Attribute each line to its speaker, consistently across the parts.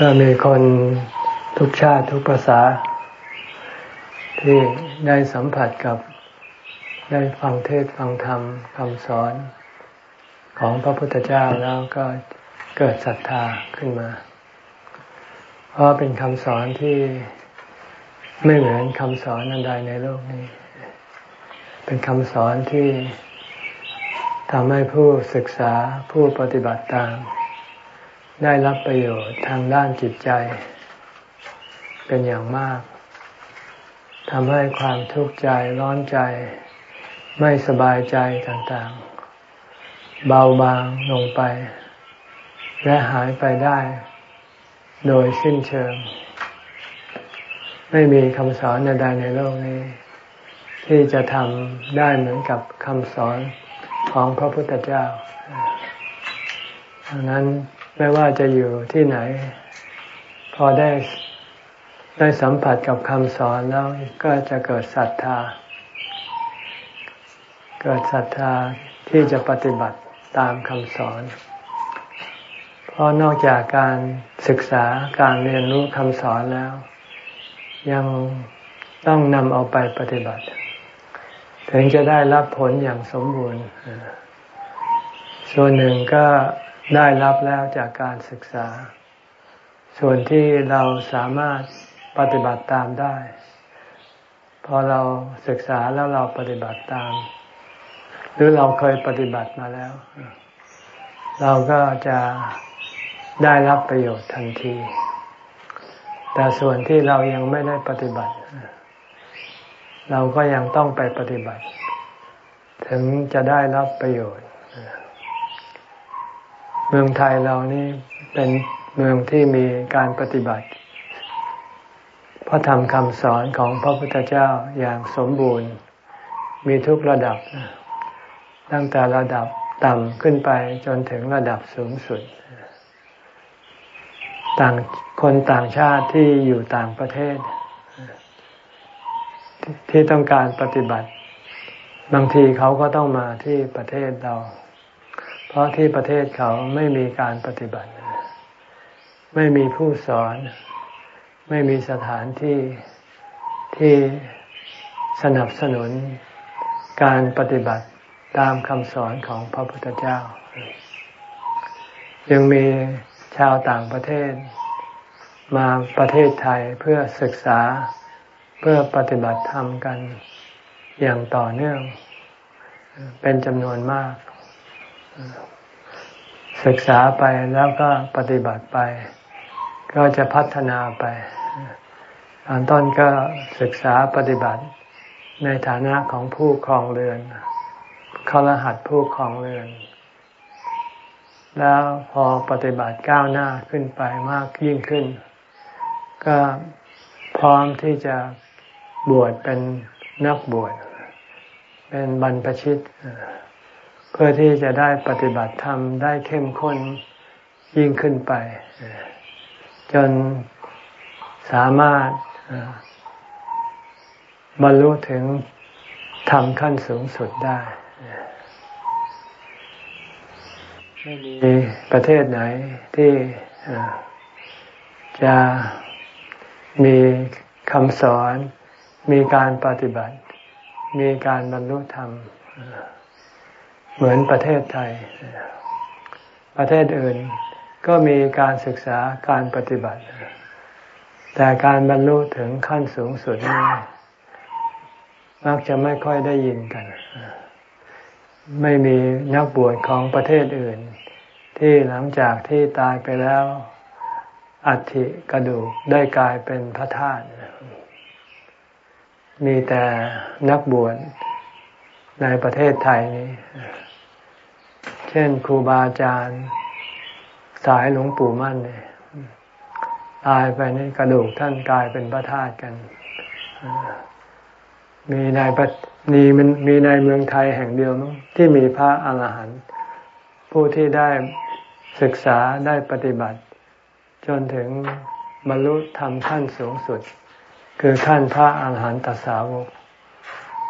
Speaker 1: ก็มีคนทุกชาติทุกภาษา ที่ได้สัมผัสกับได้ฟังเทศฟังธรรมคำสอนของพระพุทธเจ้าแล้วก็เกิดศรัทธาขึ้นมา เพราะเป็นคำสอนที่ไม่เหมือนคำสอนอันใดในโลกนี้ เป็นคำสอนที่ทำให้ผู้ศึกษาผู้ปฏิบัติตาม ได้รับประโยชน์ทางด้านจิตใจ เป็นอย่างมากทำให้ความทุกข์ใจร้อนใจ ไม่สบายใจต่างๆ เบาบางลงไป และหายไปได้ โดยสิ้นเชิง ไม่มีคำสอนใดในโลกนี้ ที่จะทำได้เหมือนกับคำสอนของพระพุทธเจ้าดังนั้น ไม่ว่าจะอยู่ที่ไหน พอได้ได้สัมผัสกับคำสอนแล้วก็จะเกิดศรัทธา เกิดศรัทธาที่จะปฏิบัติตามคำสอน เพราะนอกจากการศึกษาการเรียนรู้คำสอนแล้ว ยังต้องนำเอาไปปฏิบัติ ถึงจะได้รับผลอย่างสมบูรณ์ ส่วนหนึ่งก็ ได้รับแล้วจากการศึกษา ส่วนที่เราสามารถปฏิบัติตามได้ พอเราศึกษาแล้วเราปฏิบัติตาม หรือเราเคยปฏิบัติมาแล้ว เราก็จะได้รับประโยชน์ทันที แต่ส่วนที่เรายังไม่ได้ปฏิบัติ เราก็ยังต้องไปปฏิบัติ ถึงจะได้รับประโยชน์ เมืองไทยเรานี่เป็นเมืองที่มีการปฏิบัติ พระธรรมคำสอนของพระพุทธเจ้าอย่างสมบูรณ์ มีทุกระดับ ตั้งแต่ระดับต่ำขึ้นไปจนถึงระดับสูงสุด ต่างคนต่างชาติที่อยู่ต่างประเทศ ที่ต้องการปฏิบัติ บางทีเขาก็ต้องมาที่ประเทศเรา เพราะที่ประเทศเขาไม่มีการปฏิบัติ ไม่มีผู้สอน ไม่มีสถานที่ที่สนับสนุนการปฏิบัติตามคำสอนของพระพุทธเจ้า ยังมีชาวต่างประเทศ มาประเทศไทยเพื่อศึกษาเพื่อปฏิบัติธรรมกันอย่างต่อเนื่อง เป็นจำนวนมาก ศึกษาไปแล้วก็ปฏิบัติไป ก็จะพัฒนาไปตอนต้นก็ศึกษาปฏิบัติในฐานะของผู้ครองเรือนเขารหัสผู้ครองเรือน แล้วพอปฏิบัติก้าวหน้าขึ้นไปมากยิ่งขึ้น ก็พร้อมที่จะบวชเป็นนักบวช เป็นบรรพชิต เพื่อที่จะได้ปฏิบัติธรรมได้เข้มข้นยิ่งขึ้นไป จนสามารถบรรลุถึงทำขั้นสูงสุดได้ไม่มีประเทศไหนที่จะมีคำสอน มีการปฏิบัติ มีการบรรลุธรรม เหมือนประเทศไทย ประเทศอื่นก็มีการศึกษาการปฏิบัติ แต่การบรรลุถึงขั้นสูงสุดนี้มักจะไม่ค่อยได้ยินกัน ไม่มีนักบวชของประเทศอื่น ที่หลังจากที่ตายไปแล้วอัฐิกระดูกได้กลายเป็นพระธาตุมีแต่นักบวชในประเทศไทยนี้ ช่นครูบาอาจารย์สายหลวงปู่มั่นเนี่ยตายไปนี่กระดูกท่านกลายเป็นพระธาตุกัน มีในมีมันมีในเมืองไทยแห่งเดียวมั้งที่มีพระอาหารหันต์ผู้ที่ได้ศึกษาได้ปฏิบัติ จนถึงบรรลุธรรมขั้นสูงสุด คือท่านพระอาหารหันตสาวก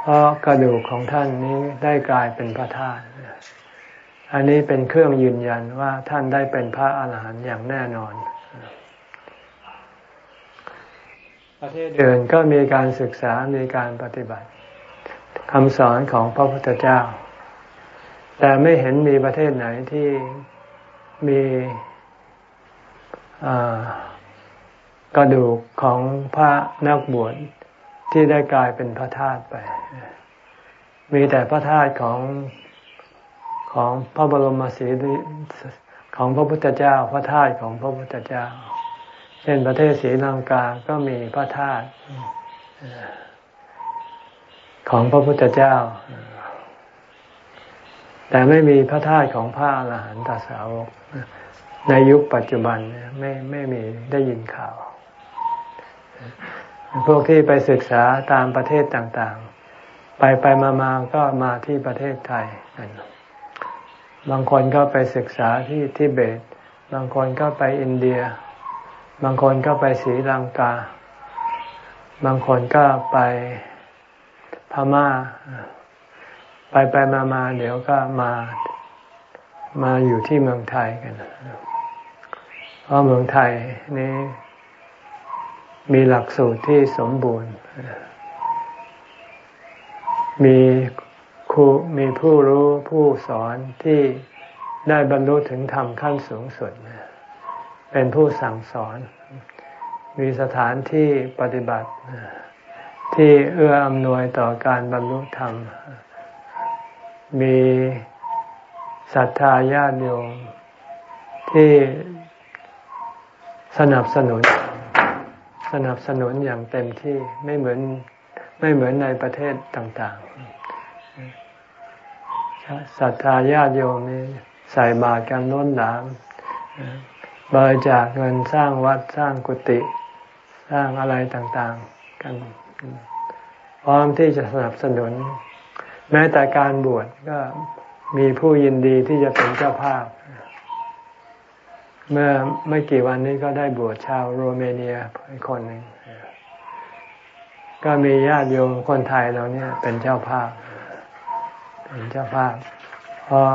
Speaker 1: เพราะกระดูกของท่านนี้ได้กลายเป็นพระธาตุ อันนี้เป็นเครื่องยืนยันว่าท่านได้เป็นพระอาหารหันต์อย่างแน่นอน ประเทศอื่นก็มีการศึกษา มีการปฏิบัติคำสอนของพระพุทธเจ้า แต่ไม่เห็นมีประเทศไหนที่มีกระดูกของพระนักบวชที่ได้กลายเป็นพระธาตุไป มีแต่พระธาตุของ ของพระบรมศรีของพระพุทธเจ้า พระธาตุของพระพุทธเจ้า เช่นประเทศศรีลังกาก็มีพระธาตุของพระพุทธเจ้า แต่ไม่มีพระธาตุของพระอรหันตสาวก ในยุคปัจจุบันไม่ไม่มีได้ยินข่าว พวกที่ไปศึกษาตามประเทศต่างๆ ไปไปมามาก็มาที่ประเทศไทยกัน บางคนก็ไปศึกษาที่ทิเบต บางคนก็ไปอินเดีย บางคนก็ไปศรีลังกา บางคนก็ไปพม่า ไปไปมามาเดี๋ยวก็มามาอยู่ที่เมืองไทยกัน เพราะเมืองไทยนี้มีหลักสูตรที่สมบูรณ์ มี ครูมีผู้รู้ผู้สอนที่ได้บรรลุถึงธรรมขั้นสูงสุด เป็นผู้สั่งสอน มีสถานที่ปฏิบัติ ที่เอื้ออำนวยต่อการบรรลุธรรม มีศรัทธาญาติโยมที่สนับสนุน สนับสนุนอย่างเต็มที่ไม่เหมือนไม่เหมือนในประเทศต่าง ศรัทธาญาติโยมนี่ใส่บาตรกันล้นหลามบริจาคเงินสร้างวัดสร้างกุฏิสร้างอะไรต่างๆกัน พร้อมที่จะสนับสนุน แม้แต่การบวชก็มีผู้ยินดีที่จะเป็นเจ้าภาพ เมื่อไม่กี่วันนี้ก็ได้บวชชาวโรเมเนียคนหนึ่งก็มีญาติโยมคนไทยเราเนี่ยเป็นเจ้าภาพ เป็นเจ้าภาพเพราะ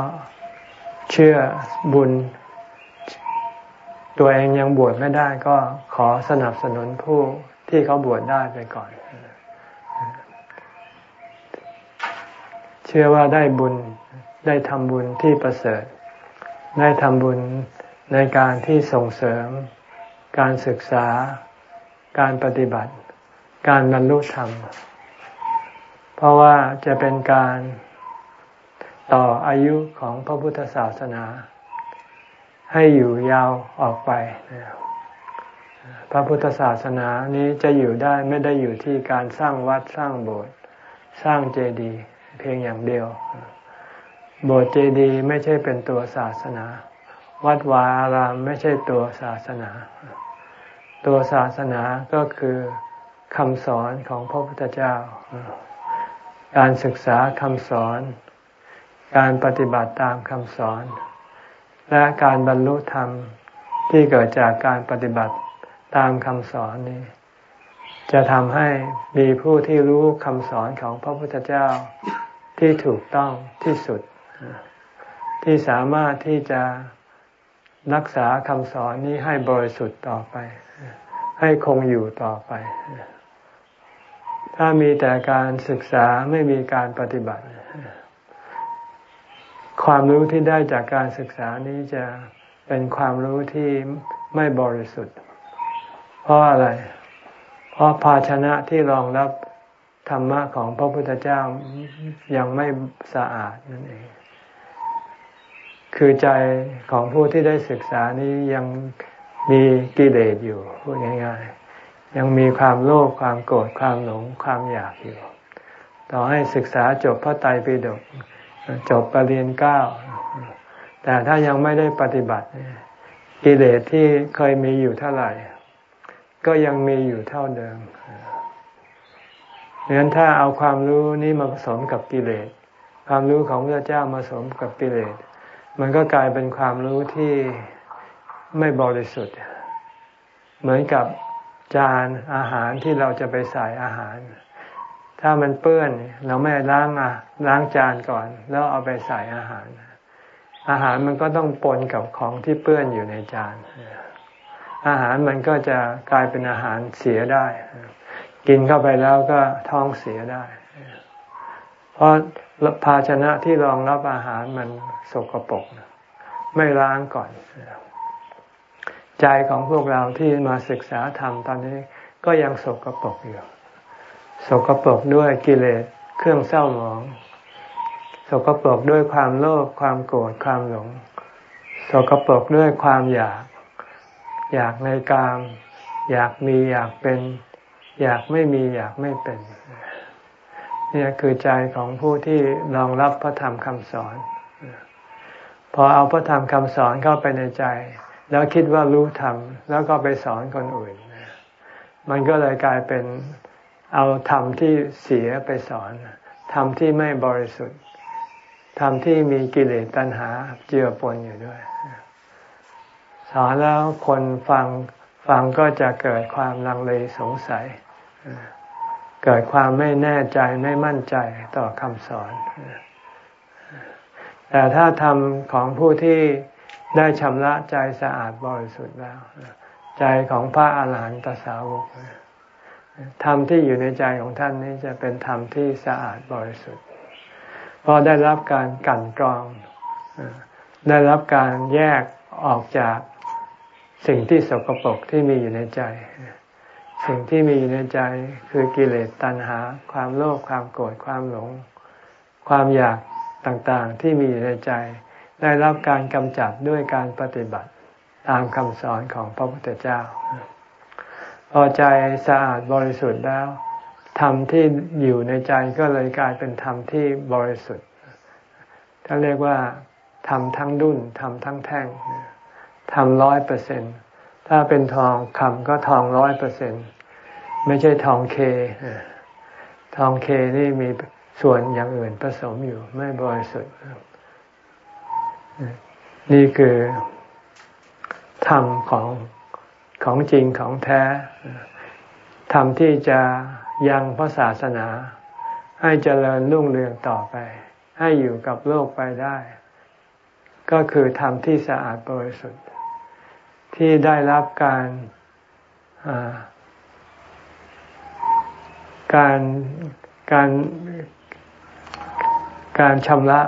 Speaker 1: เชื่อบุญ ตัวเองยังบวชไม่ได้ก็ขอสนับสนุนผู้ที่เขาบวชได้ไปก่อน เชื่อว่าได้บุญได้ทำบุญที่ประเสริฐ ได้ทำบุญในการที่ส่งเสริม การศึกษา การปฏิบัติ การบรรลุธรรม เพราะว่าจะเป็นการ ต่ออายุของพระพุทธศาสนา ให้อยู่ยาวออกไปพระพุทธศาสนานี้จะอยู่ได้ไม่ได้อยู่ที่การสร้างวัดสร้างโบสถ์สร้างเจดีย์เพียงอย่างเดียว โบสถ์เจดีย์ไม่ใช่เป็นตัวศาสนา วัดวาอารามไม่ใช่ตัวศาสนา ตัวศาสนาก็คือคำสอนของพระพุทธเจ้า การศึกษาคำสอน การปฏิบัติตามคำสอน และการบรรลุธรรมที่เกิดจากการปฏิบัติตามคำสอนนี้ จะทำให้มีผู้ที่รู้คำสอนของพระพุทธเจ้าที่ถูกต้องที่สุด ที่สามารถที่จะรักษาคำสอนนี้ให้บริสุทธิ์ต่อไป ให้คงอยู่ต่อไป ถ้ามีแต่การศึกษาไม่มีการปฏิบัติ ความรู้ที่ได้จากการศึกษานี้จะเป็นความรู้ที่ไม่บริสุทธิ์ เพราะอะไร เพราะภาชนะที่รองรับธรรมะของพระพุทธเจ้ายังไม่สะอาดนั่นเอง คือใจของผู้ที่ได้ศึกษานี้ยังมีกิเลสอยู่พูดง่ายๆ ยังมีความโลภความโกรธความหลงความอยากอยู่ ต่อให้ศึกษาจบพระไตรปิฎก จบปรริญญาเก้าแต่ถ้ายังไม่ได้ปฏิบัติกิเลสที่เคยมีอยู่เท่าไหร่ ก็ยังมีอยู่เท่าเดิมดังนั้นถ้าเอาความรู้นี้มาผสมกับกิเลส ความรู้ของพระเจ้ามาผสมกับกิเลส มันก็กลายเป็นความรู้ที่ไม่บริสุทธิ์ เหมือนกับจานอาหารที่เราจะไปใส่อาหาร ถ้ามันเปื้อนเราไม่ล้างอะล้างจานก่อน แล้วเอาไปใส่อาหาร อาหารมันก็ต้องปนกับของที่เปื้อนอยู่ในจาน อาหารมันก็จะกลายเป็นอาหารเสียได้ กินเข้าไปแล้วก็ท้องเสียได้ เพราะภาชนะที่รองรับอาหารมันสกปรกไม่ล้างก่อน ใจของพวกเราที่มาศึกษาธรรมตอนนี้ก็ยังสกปรกอยู่ สกปรกด้วยกิเลสเครื่องเศร้าหมอง สกปรกด้วยความโลภความโกรธความหลง สกปรกด้วยความอยาก อยากในกาม อยากมีอยากเป็น อยากไม่มีอยากไม่เป็นนี่คือใจของผู้ที่รองรับพระธรรมคำสอน พอเอาพระธรรมคำสอนเข้าไปในใจ แล้วคิดว่ารู้ธรรม แล้วก็ไปสอนคนอื่น มันก็เลยกลายเป็น เอาธรรมที่เสียไปสอนธรรมที่ไม่บริสุทธิ์ธรรมที่มีกิเลสตัณหาเจือปนอยู่ด้วย สอนแล้วคนฟังฟังก็จะเกิดความลังเลสงสัย เกิดความไม่แน่ใจไม่มั่นใจต่อคำสอน แต่ถ้าทำของผู้ที่ได้ชำระใจสะอาดบริสุทธิ์แล้ว ใจของพระอาหารหันตสาวก ธรรมที่อยู่ในใจของท่านนี้จะเป็นธรรมที่สะอาดบริสุทธิ์เพราะได้รับการกั่นกรอง ได้รับการแยกออกจากสิ่งที่สกปรกที่มีอยู่ในใจ สิ่งที่มีอยู่ในใจคือกิเลสตัณหา ความโลภความโกรธความหลง ความอยากต่างๆที่มีอยู่ในใจ ได้รับการกำจัดด้วยการปฏิบัติตามคำสอนของพระพุทธเจ้า พอใจสะอาดบริสุทธิ์แล้วธรรมที่อยู่ในใจก็เลยกลายเป็นธรรมที่บริสุทธิ์ท่านเรียกว่าธรรมทั้งดุนธรรมทั้งแท่งธรรมร้อยเปอร์เซ็นต์ถ้าเป็นทองคำก็ทองร้อยเปอร์เซ็นไม่ใช่ทองเค ทองเคนี่มีส่วนอย่างอื่นผสมอยู่ไม่บริสุทธิ์นี่คือธรรมของ ของจริงของแท้ธรรมที่จะยังพระศาสนา ให้เจริญรุ่งเรืองต่อไป ให้อยู่กับโลกไปได้ ก็คือธรรมที่สะอาดบริสุทธิ์ ที่ได้รับการการการการชำระ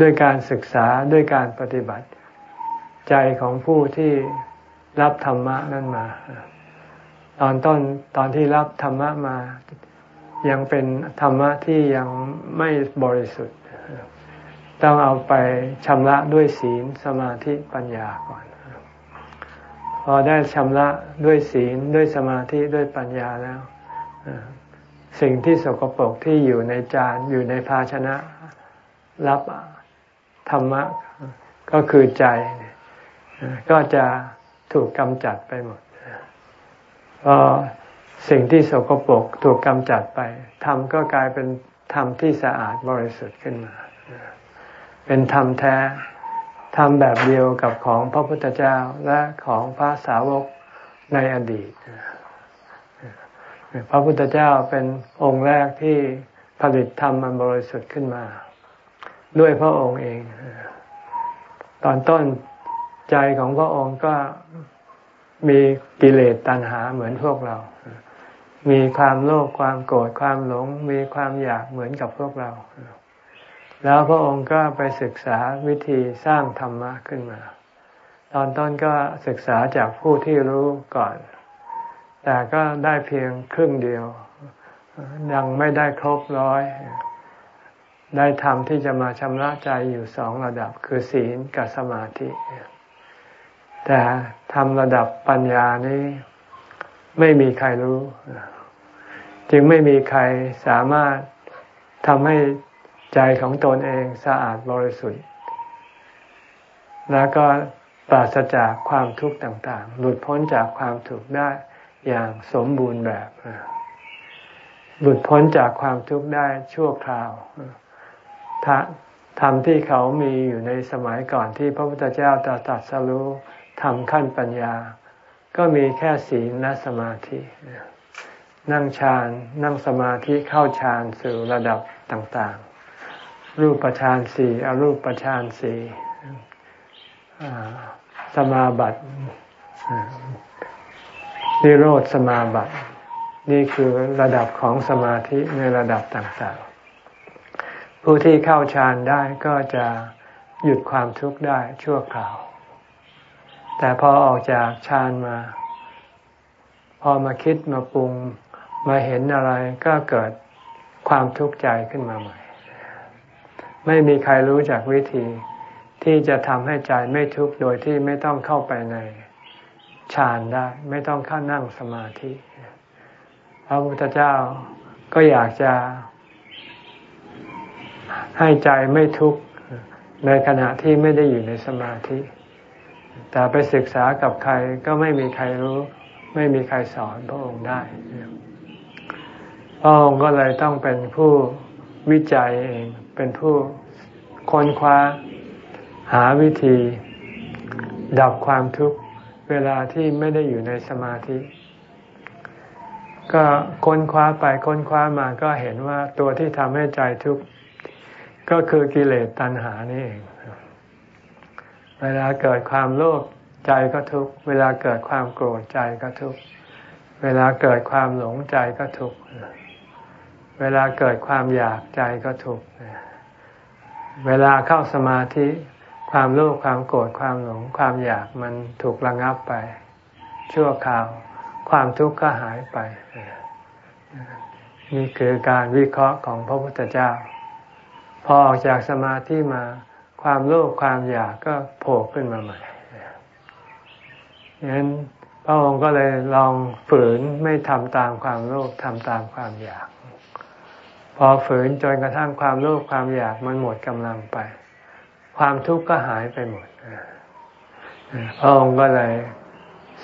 Speaker 1: ด้วยการศึกษาด้วยการปฏิบัติ ใจของผู้ที่ รับธรรมะนั่นมา ตอนต้นตอนที่รับธรรมะมา ยังเป็นธรรมะที่ยังไม่บริสุทธิ์ ต้องเอาไปชำระด้วยศีลสมาธิปัญญาก่อน พอได้ชำระด้วยศีลด้วยสมาธิด้วยปัญญาแล้ว สิ่งที่สกปรกที่อยู่ในจานอยู่ในภาชนะรับธรรมะก็คือใจก็จะ ถูกกำจัดไปหมดพอสิ่งที่สกปรกถูกกำจัดไปธรรมก็กลายเป็นธรรมที่สะอาดบริสุทธิ์ขึ้นมา เป็นธรรมแท้ทำแบบเดียวกับของพระพุทธเจ้าและของพระสาวกในอดีต พระพุทธเจ้าเป็นองค์แรกที่ผลิตธรรมมันบริสุทธิ์ขึ้นมา ด้วยพระองค์เอง ตอนต้น ใจของพระองค์ก็มีกิเลสตัณหาเหมือนพวกเรา มีความโลภความโกรธความหลง มีความอยากเหมือนกับพวกเรา แล้วพระองค์ก็ไปศึกษาวิธีสร้างธรรมะขึ้นมา ตอนต้นก็ศึกษาจากผู้ที่รู้ก่อน แต่ก็ได้เพียงครึ่งเดียว ยังไม่ได้ครบร้อย ได้ธรรมที่จะมาชำระใจอยู่สองระดับคือศีลกับสมาธิ แต่ทำระดับปัญญานี้ไม่มีใครรู้ จึงไม่มีใครสามารถทำให้ใจของตนเองสะอาดบริสุทธิ์ แล้วก็ปราศจากความทุกข์ต่าง ๆ หลุดพ้นจากความทุกข์ได้อย่างสมบูรณ์แบบ หลุดพ้นจากความทุกข์ได้ชั่วคราวธรรมที่เขามีอยู่ในสมัยก่อนที่พระพุทธเจ้าตรัสรู้ ทำขั้นปัญญา ก็มีแค่ศีลและสมาธิ นั่งฌานนั่งสมาธิเข้าฌานสู่ระดับต่างๆ รูปฌานสี่อรูปฌานสี่สมาบัตินิโรธสมาบัติ นี่คือระดับของสมาธิในระดับต่างๆ ผู้ที่เข้าฌานได้ก็จะหยุดความทุกข์ได้ชั่วคราว แต่พอออกจากฌานมา พอมาคิดมาปรุงมาเห็นอะไรก็เกิดความทุกข์ใจขึ้นมาใหม่ ไม่มีใครรู้จักวิธีที่จะทำให้ใจไม่ทุกข์โดยที่ไม่ต้องเข้าไปในฌานได้ ไม่ต้องข้านั่งสมาธิพระพุทธเจ้าก็อยากจะให้ใจไม่ทุกข์ในขณะที่ไม่ได้อยู่ในสมาธิ แต่ไปศึกษากับใครก็ไม่มีใครรู้ ไม่มีใครสอนพระองค์ได้พระองค์ก็เลยต้องเป็นผู้วิจัยเอง เป็นผู้ค้นคว้าหาวิธี ดับความทุกข์เวลาที่ไม่ได้อยู่ในสมาธิ ก็ค้นคว้าไปค้นคว้ามาก็เห็นว่าตัวที่ทำให้ใจทุกข์ก็คือกิเลสตัณหานี่เอง เวลาเกิดความโลภใจก็ทุกข์ เวลาเกิดความโกรธใจก็ทุกข์ เวลาเกิดความหลงใจก็ทุกข์ เวลาเกิดความอยากใจก็ทุกข์ เวลาเข้าสมาธิความโลภความโกรธความหลง ความอยากมันถูกระงับไป ชั่วคราว ความทุกข์ก็หายไป นี่คือการวิเคราะห์ของพระพุทธเจ้า พอออกจากสมาธิมา ความโลภความอยากก็โผล่ขึ้นมาใหม่ยังนั้นพระองค์ก็เลยลองฝืนไม่ทำตามความโลภทำตามความอยาก พอฝืนจนกระทั่งความโลภความอยากมันหมดกำลังไป ความทุกข์ก็หายไปหมดพระองค์ก็เลย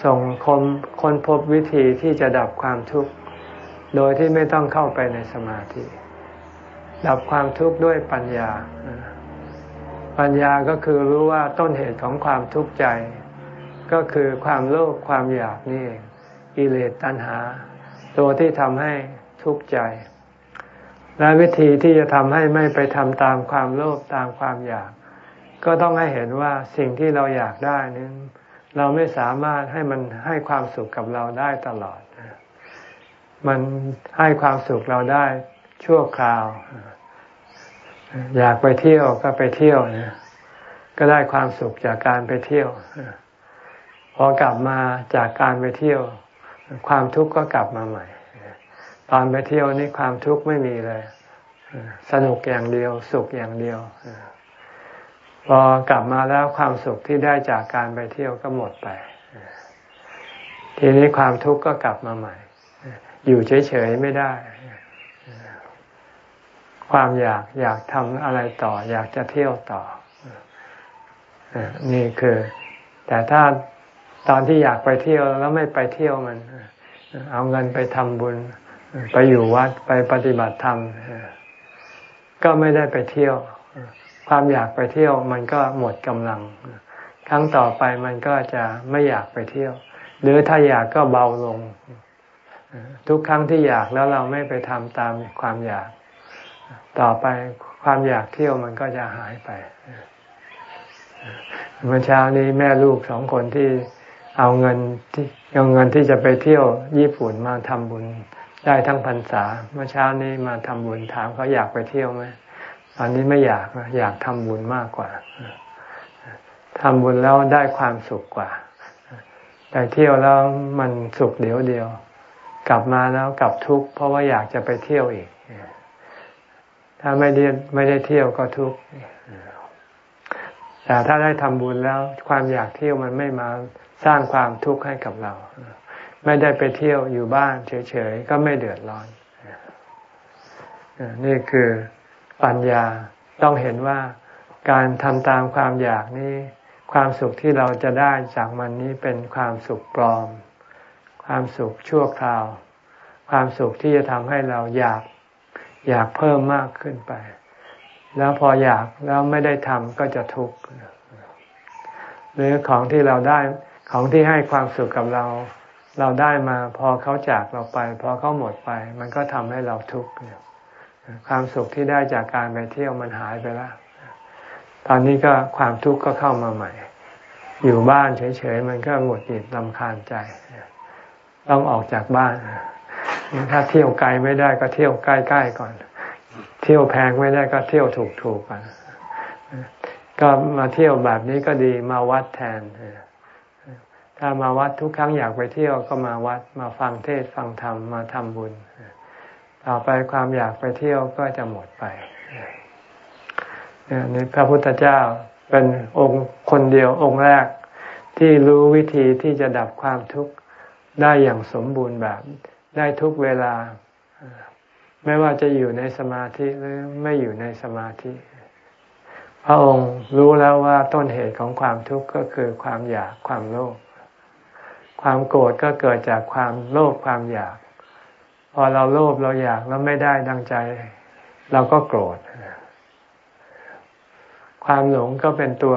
Speaker 1: ส่งคนคนพบวิธีที่จะดับความทุกข์ โดยที่ไม่ต้องเข้าไปในสมาธิ ดับความทุกข์ด้วยปัญญา ปัญญาก็คือรู้ว่าต้นเหตุของความทุกข์ใจ ก็คือความโลภความอยากนี่เองกิเลสตัณหา ตัวที่ทำให้ทุกข์ใจ และวิธีที่จะทำให้ไม่ไปทำตามความโลภตามความอยาก ก็ต้องให้เห็นว่าสิ่งที่เราอยากได้นี้เราไม่สามารถให้มันให้ความสุขกับเราได้ตลอด มันให้ความสุขเราได้ชั่วคราว อยากไปเที่ยวก็ไปเที่ยวนะก็ได้ความสุขจากการไปเที่ยวพอกลับมาจากการไปเที่ยว ความทุกข์ก็กลับมาใหม่ ตอนไปเที่ยวนี่ความทุกข์ไม่มีเลย สนุกอย่างเดียว สุขอย่างเดียวพอกลับมาแล้วความสุขที่ได้จากการไปเที่ยวก็หมดไป ทีนี้ความทุกข์ก็กลับมาใหม่ อยู่เฉยๆไม่ได้ ความอยากอยากทำอะไรต่อ อยากจะเที่ยวต่อนี่คือ แต่ถ้าตอนที่อยากไปเที่ยวแล้วไม่ไปเที่ยวมัน เอาเงินไปทำบุญ ไปอยู่วัดไปปฏิบัติธรรมก็ไม่ได้ไปเที่ยว ความอยากไปเที่ยวมันก็หมดกำลัง ครั้งต่อไปมันก็จะไม่อยากไปเที่ยว หรือถ้าอยากก็เบาลง ทุกครั้งที่อยากแล้วเราไม่ไปทำตามความอยาก ต่อไปความอยากเที่ยวมันก็จะหายไป เมื่อเช้านี้แม่ลูกสองคนที่เอาเงินที่เอาเงินที่จะไปเที่ยวญี่ปุ่นมาทำบุญได้ทั้งพรรษา เมื่อเช้านี้มาทำบุญถามเขาอยากไปเที่ยวไหมตอนนี้ไม่อยากอยากทำบุญมากกว่าทำบุญแล้วได้ความสุขกว่าไปเที่ยวแล้วมันสุขเดียวเดียว กลับมาแล้วกลับทุกข์เพราะว่าอยากจะไปเที่ยวอีก ถ้าไม่ได้ไม่ได้เที่ยวก็ทุกข์แต่ถ้าได้ทำบุญแล้ว ความอยากเที่ยวมันไม่มาสร้างความทุกข์ให้กับเรา ไม่ได้ไปเที่ยวอยู่บ้านเฉยๆก็ไม่เดือดร้อนนี่คือปัญญาต้องเห็นว่าการทำตามความอยากนี้ ความสุขที่เราจะได้จากมันนี้เป็นความสุขปลอม ความสุขชั่วคราว ความสุขที่จะทำให้เราอยาก อยากเพิ่มมากขึ้นไป แล้วพออยากแล้วไม่ได้ทำก็จะทุกข์หรือของที่เราได้ของที่ให้ความสุขกับเรา เราได้มาพอเขาจากเราไป พอเขาหมดไป มันก็ทำให้เราทุกข์ความสุขที่ได้จากการไปเที่ยวมันหายไปแล้วตอนนี้ก็ความทุกข์ก็เข้ามาใหม่ อยู่บ้านเฉยๆมันก็หงุดหงิดลำคาญใจ ต้องออกจากบ้าน ถ้าเที่ยวไกลไม่ได้ก็เที่ยวใกล้ๆก่อน เที่ยวแพงไม่ได้ก็เที่ยวถูกๆก่อนก็มาเที่ยวแบบนี้ก็ดีมาวัดแทน ถ้ามาวัดทุกครั้งอยากไปเที่ยวก็มาวัดมาฟังเทศฟังธรรมมาทำบุญต่อไปความอยากไปเที่ยวก็จะหมดไปนี่พระพุทธเจ้าเป็นองค์คนเดียวองค์แรกที่รู้วิธีที่จะดับความทุกข์ได้อย่างสมบูรณ์แบบ ได้ทุกเวลา ไม่ว่าจะอยู่ในสมาธิหรือไม่อยู่ในสมาธิ พระองค์รู้แล้วว่าต้นเหตุของความทุกข์ก็คือความอยากความโลภความโกรธก็เกิดจากความโลภความอยาก พอเราโลภเราอยากแล้วไม่ได้ดังใจ เราก็โกรธ ความหลงก็เป็นตัว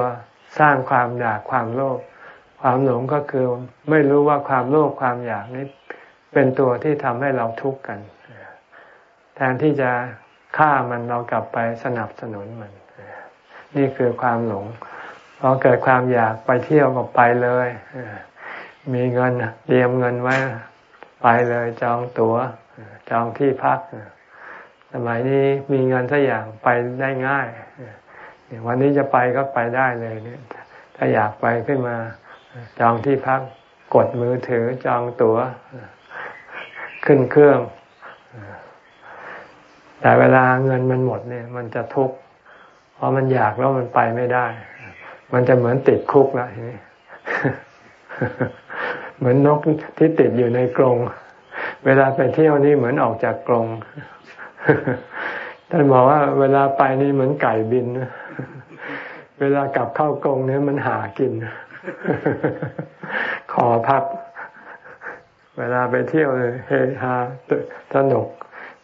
Speaker 1: สร้างความอยากความโลภความหลงก็คือไม่รู้ว่าความโลภความอยากนี้ เป็นตัวที่ทำให้เราทุกข์กัน แทนที่จะฆ่ามันเรากลับไปสนับสนุนมัน นี่คือความหลงพอเกิดความอยากไปเที่ยวก็ไปเลยมีเงินเตรียมเงินไว้ไปเลยจองตัว๋ว จองที่พักสมัยนี้มีเงินสักอย่างไปได้ง่ายวันนี้จะไปก็ไปได้เลยเนี่ย ถ้าอยากไปขึ้นมา จองที่พักกดมือถือจองตัว๋ว ขึ้นเครื่อง แต่เวลาเงินมันหมดเนี่ย มันจะทุกข์เพราะมันอยากแล้วมันไปไม่ได้ มันจะเหมือนติดคุกล้วทีนี้เหมือนนกที่ติดอยู่ในกรงเวลาไปเที่ยวนี่เหมือนออกจากกรงท่านบอกว่า เวลาไปนี่เหมือนไก่บิน เวลากลับเข้ากรงเนี่ยมันหากิน ขอพัก เวลาไปเที่ยวเลยเฮฮาสนุก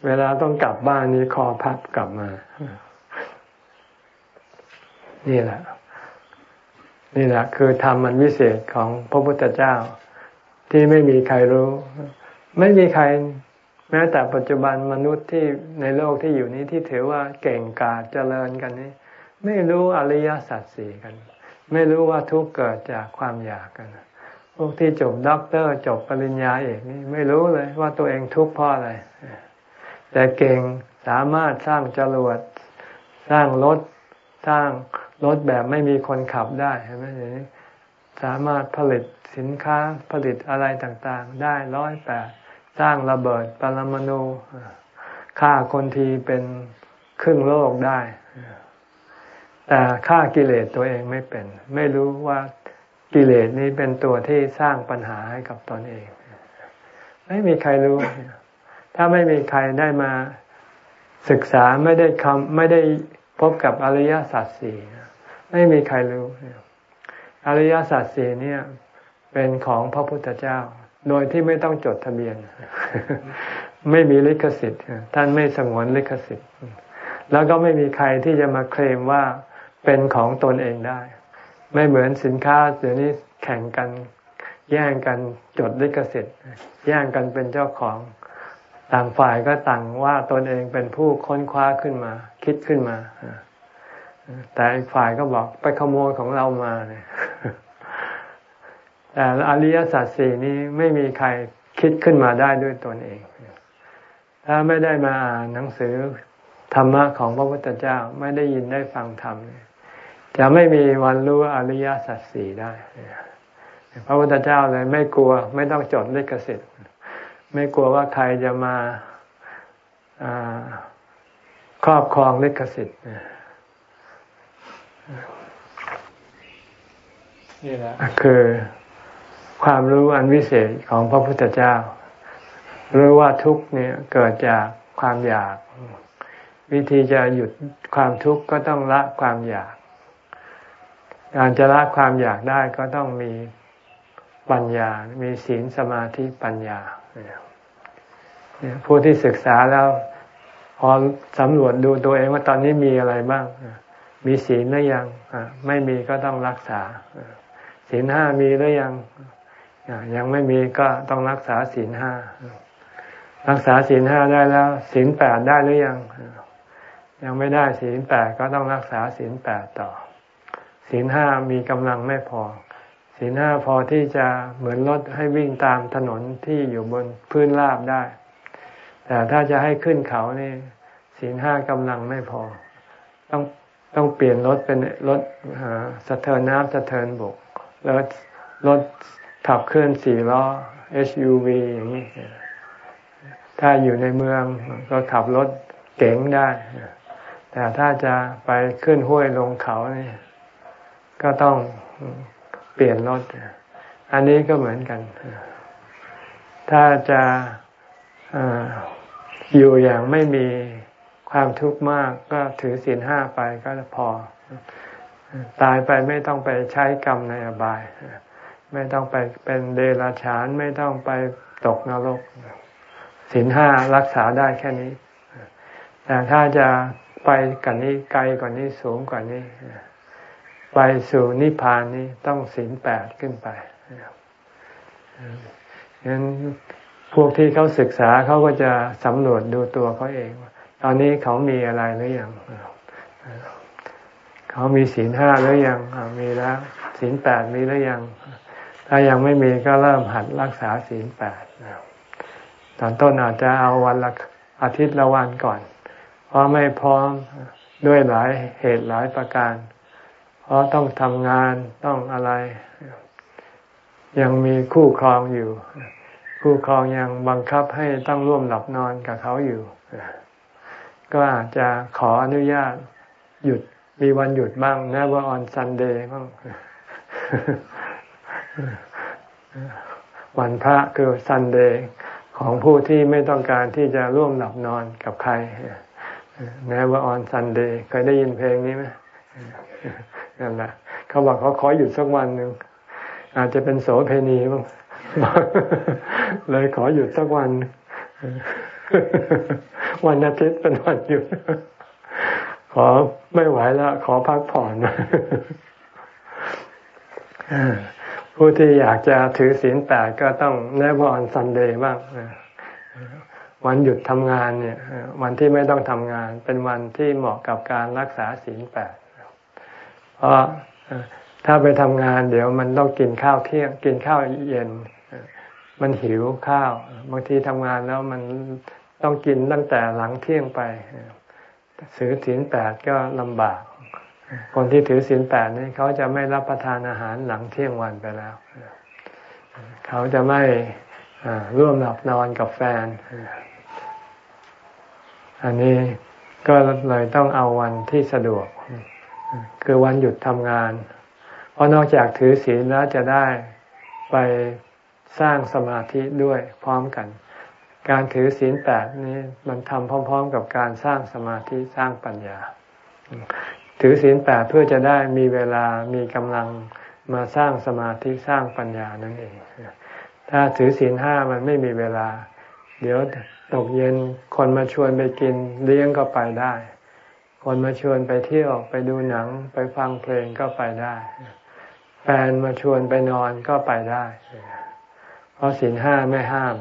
Speaker 1: เวลาต้องกลับบ้านนี้คอพับกลับมา นี่แหละ นี่แหละ คือธรรมมันวิเศษของพระพุทธเจ้า ที่ไม่มีใครรู้ ไม่มีใคร แม้แต่ปัจจุบันมนุษย์ที่ในโลกที่อยู่นี้ที่ถือว่าเก่งกาจเจริญกันนี้ ไม่รู้อริยสัจสี่กัน ไม่รู้ว่าทุกเกิดจากความอยากกัน พวกที่จบด็อกเตอร์จบปริญญาเอกนี่ไม่รู้เลยว่าตัวเองทุกข์เพราะอะไร แต่เก่งสามารถสร้างจรวดสร้างรถสร้างรถแบบไม่มีคนขับได้เห็นไหมสามารถผลิตสินค้าผลิตอะไรต่างๆ ได้ร้อยแปดสร้างระเบิดปรมาณูฆ่าคนทีเป็นครึ่งโลกได้ แต่ฆ่ากิเลสตัวเองไม่เป็น ไม่รู้ว่า กิเลสนี้เป็นตัวที่สร้างปัญหาให้กับตนเอง ไม่มีใครรู้ ถ้าไม่มีใครได้มาศึกษาไม่ได้คำไม่ได้พบกับอริยสัจสี่ไม่มีใครรู้ อริยสัจสี่เนี่ยเป็นของพระพุทธเจ้า โดยที่ไม่ต้องจดทะเบียน ไม่มีลิขสิทธิ์ ท่านไม่สงวนลิขสิทธิ์ แล้วก็ไม่มีใครที่จะมาเคลมว่าเป็นของตนเองได้ ไม่เหมือนสินค้าเดี๋ยวนี้แข่งกัน แย่งกันจดลิขสิทธิ์ แย่งกันเป็นเจ้าของ ต่างฝ่ายก็ต่างว่าตนเองเป็นผู้ค้นคว้าขึ้นมา คิดขึ้นมา แต่อีกฝ่ายก็บอกไปขโมยของเรามาเนี่ยแต่อริยสัจสี่นี้ไม่มีใครคิดขึ้นมาได้ด้วยตนเอง ถ้าไม่ได้มาอ่านหนังสือธรรมะของพระพุทธเจ้าไม่ได้ยินได้ฟังธรรมเลย จะไม่มีวันรู้อริยสัจสี่ได้พระพุทธเจ้าเลยไม่กลัว ไม่ต้องจดลิขสิทธิ์ไม่กลัวว่าใครจะมาครอบครองลิขสิทธิ์นี่แหละคือความรู้อันวิเศษของพระพุทธเจ้า รู้ว่าทุกเนี่ยเกิดจากความอยาก วิธีจะหยุดความทุกข์ก็ต้องละความอยาก การจะละความอยากได้ก็ต้องมีปัญญา มีศีลสมาธิปัญญา ผู้ที่ศึกษาแล้วพอสำรวจดูตัวเองว่าตอนนี้มีอะไรบ้าง มีศีลหรือยัง ไม่มีก็ต้องรักษา ศีลห้ามีหรือยัง ยังไม่มีก็ต้องรักษาศีลห้า รักษาศีลห้าได้แล้วศีลแปดได้หรือยัง ยังไม่ได้ศีลแปดก็ต้องรักษาศีลแปดต่อ ศีลห้ามีกำลังไม่พอ ศีลห้าพอที่จะเหมือนรถให้วิ่งตามถนนที่อยู่บนพื้นราบได้ แต่ถ้าจะให้ขึ้นเขานี่ ศีลห้ากำลังไม่พอ ต้องต้องเปลี่ยนรถเป็นรถสะเทินน้ำสะเทินบกแล้วรถขับเคลื่อนสี่ล้อ SUV อย่างนี้ ถ้าอยู่ในเมืองก็ขับรถเก๋งได้ แต่ถ้าจะไปขึ้นห้วยลงเขาเนี่ย ก็ต้องเปลี่ยนรถ อันนี้ก็เหมือนกัน ถ้าจะอยู่อย่างไม่มีความทุกข์มากก็ถือศีลห้าไปก็พอ ตายไปไม่ต้องไปใช้กรรมในอบาย ไม่ต้องไปเป็นเดรัจฉานไม่ต้องไปตกนรกศีลห้ารักษาได้แค่นี้ แต่ถ้าจะไปกันนี้ไกลกว่านี้สูงกว่านี้ ไปสู่นิพพานนี้ต้องศีลแปดขึ้นไปฉะนั้นพวกที่เขาศึกษาเขาก็จะสำรวจดูตัวเขาเอง ตอนนี้เขามีอะไรหรือยังเขามีศีลห้าหรือยังมีแล้วศีลแปดมีหรือยัง ถ้ายังไม่มีก็เริ่มหัดรักษาศีลแปดตอนต้นอาจจะเอาวันละอาทิตย์ละวันก่อน เพราะไม่พร้อมด้วยหลายเหตุหลายประการ เพราะต้องทำงานต้องอะไร ยังมีคู่ครองอยู่ คู่ครองยังบังคับให้ต้องร่วมหลับนอนกับเขาอยู่ ก็อาจจะขออนุญาตหยุดมีวันหยุดบ้างนะว่าออนซันเดย์บ้างวันพระคือ Sunday ของผู้ที่ไม่ต้องการที่จะร่วมหลับนอนกับใคร Never on Sunday เคยได้ยินเพลงนี้ไหม นั่นแหละเขาบอกเขาขอหยุดสักวันหนึ่งอาจจะเป็นโสเภณีบ้างเลยขอหยุดสักวัน วันอาทิตย์เป็นวันหยุด ขอไม่ไหวแล้ว ขอพักผ่อนผู้ที่อยากจะถือศีลแปดก็ต้องแนบอนซันเดย์บ้างวันหยุดทำงานเนี่ย วันที่ไม่ต้องทำงาน เป็นวันที่เหมาะกับการรักษาศีลแปด เพราะถ้าไปทำงานเดี๋ยวมันต้องกินข้าวเที่ยง กินข้าวเย็น มันหิวข้าว บางทีทำงานแล้วมันต้องกินตั้งแต่หลังเที่ยงไปถือศีลแปดก็ลำบาก คนที่ถือศีลแปดนี่เขาจะไม่รับประทานอาหารหลังเที่ยงวันไปแล้ว เขาจะไม่ร่วมหลับนอนกับแฟน อันนี้ก็เลยต้องเอาวันที่สะดวก คือวันหยุดทำงาน เพราะนอกจากถือศีลแล้วจะได้ไปสร้างสมาธิด้วยพร้อมกัน การถือศีลแปดนี้มันทำพร้อม ๆ กับการสร้างสมาธิสร้างปัญญา ถือศีลแปดเพื่อจะได้มีเวลามีกำลังมาสร้างสมาธิสร้างปัญญานั่นเอง ถ้าถือศีลห้ามันไม่มีเวลา เดี๋ยวตกเย็นคนมาชวนไปกินเลี้ยงก็ไปได้ คนมาชวนไปเที่ยวไปดูหนังไปฟังเพลงก็ไปได้ แฟนมาชวนไปนอนก็ไปได้ เพราะศีลห้าไม่ห้าม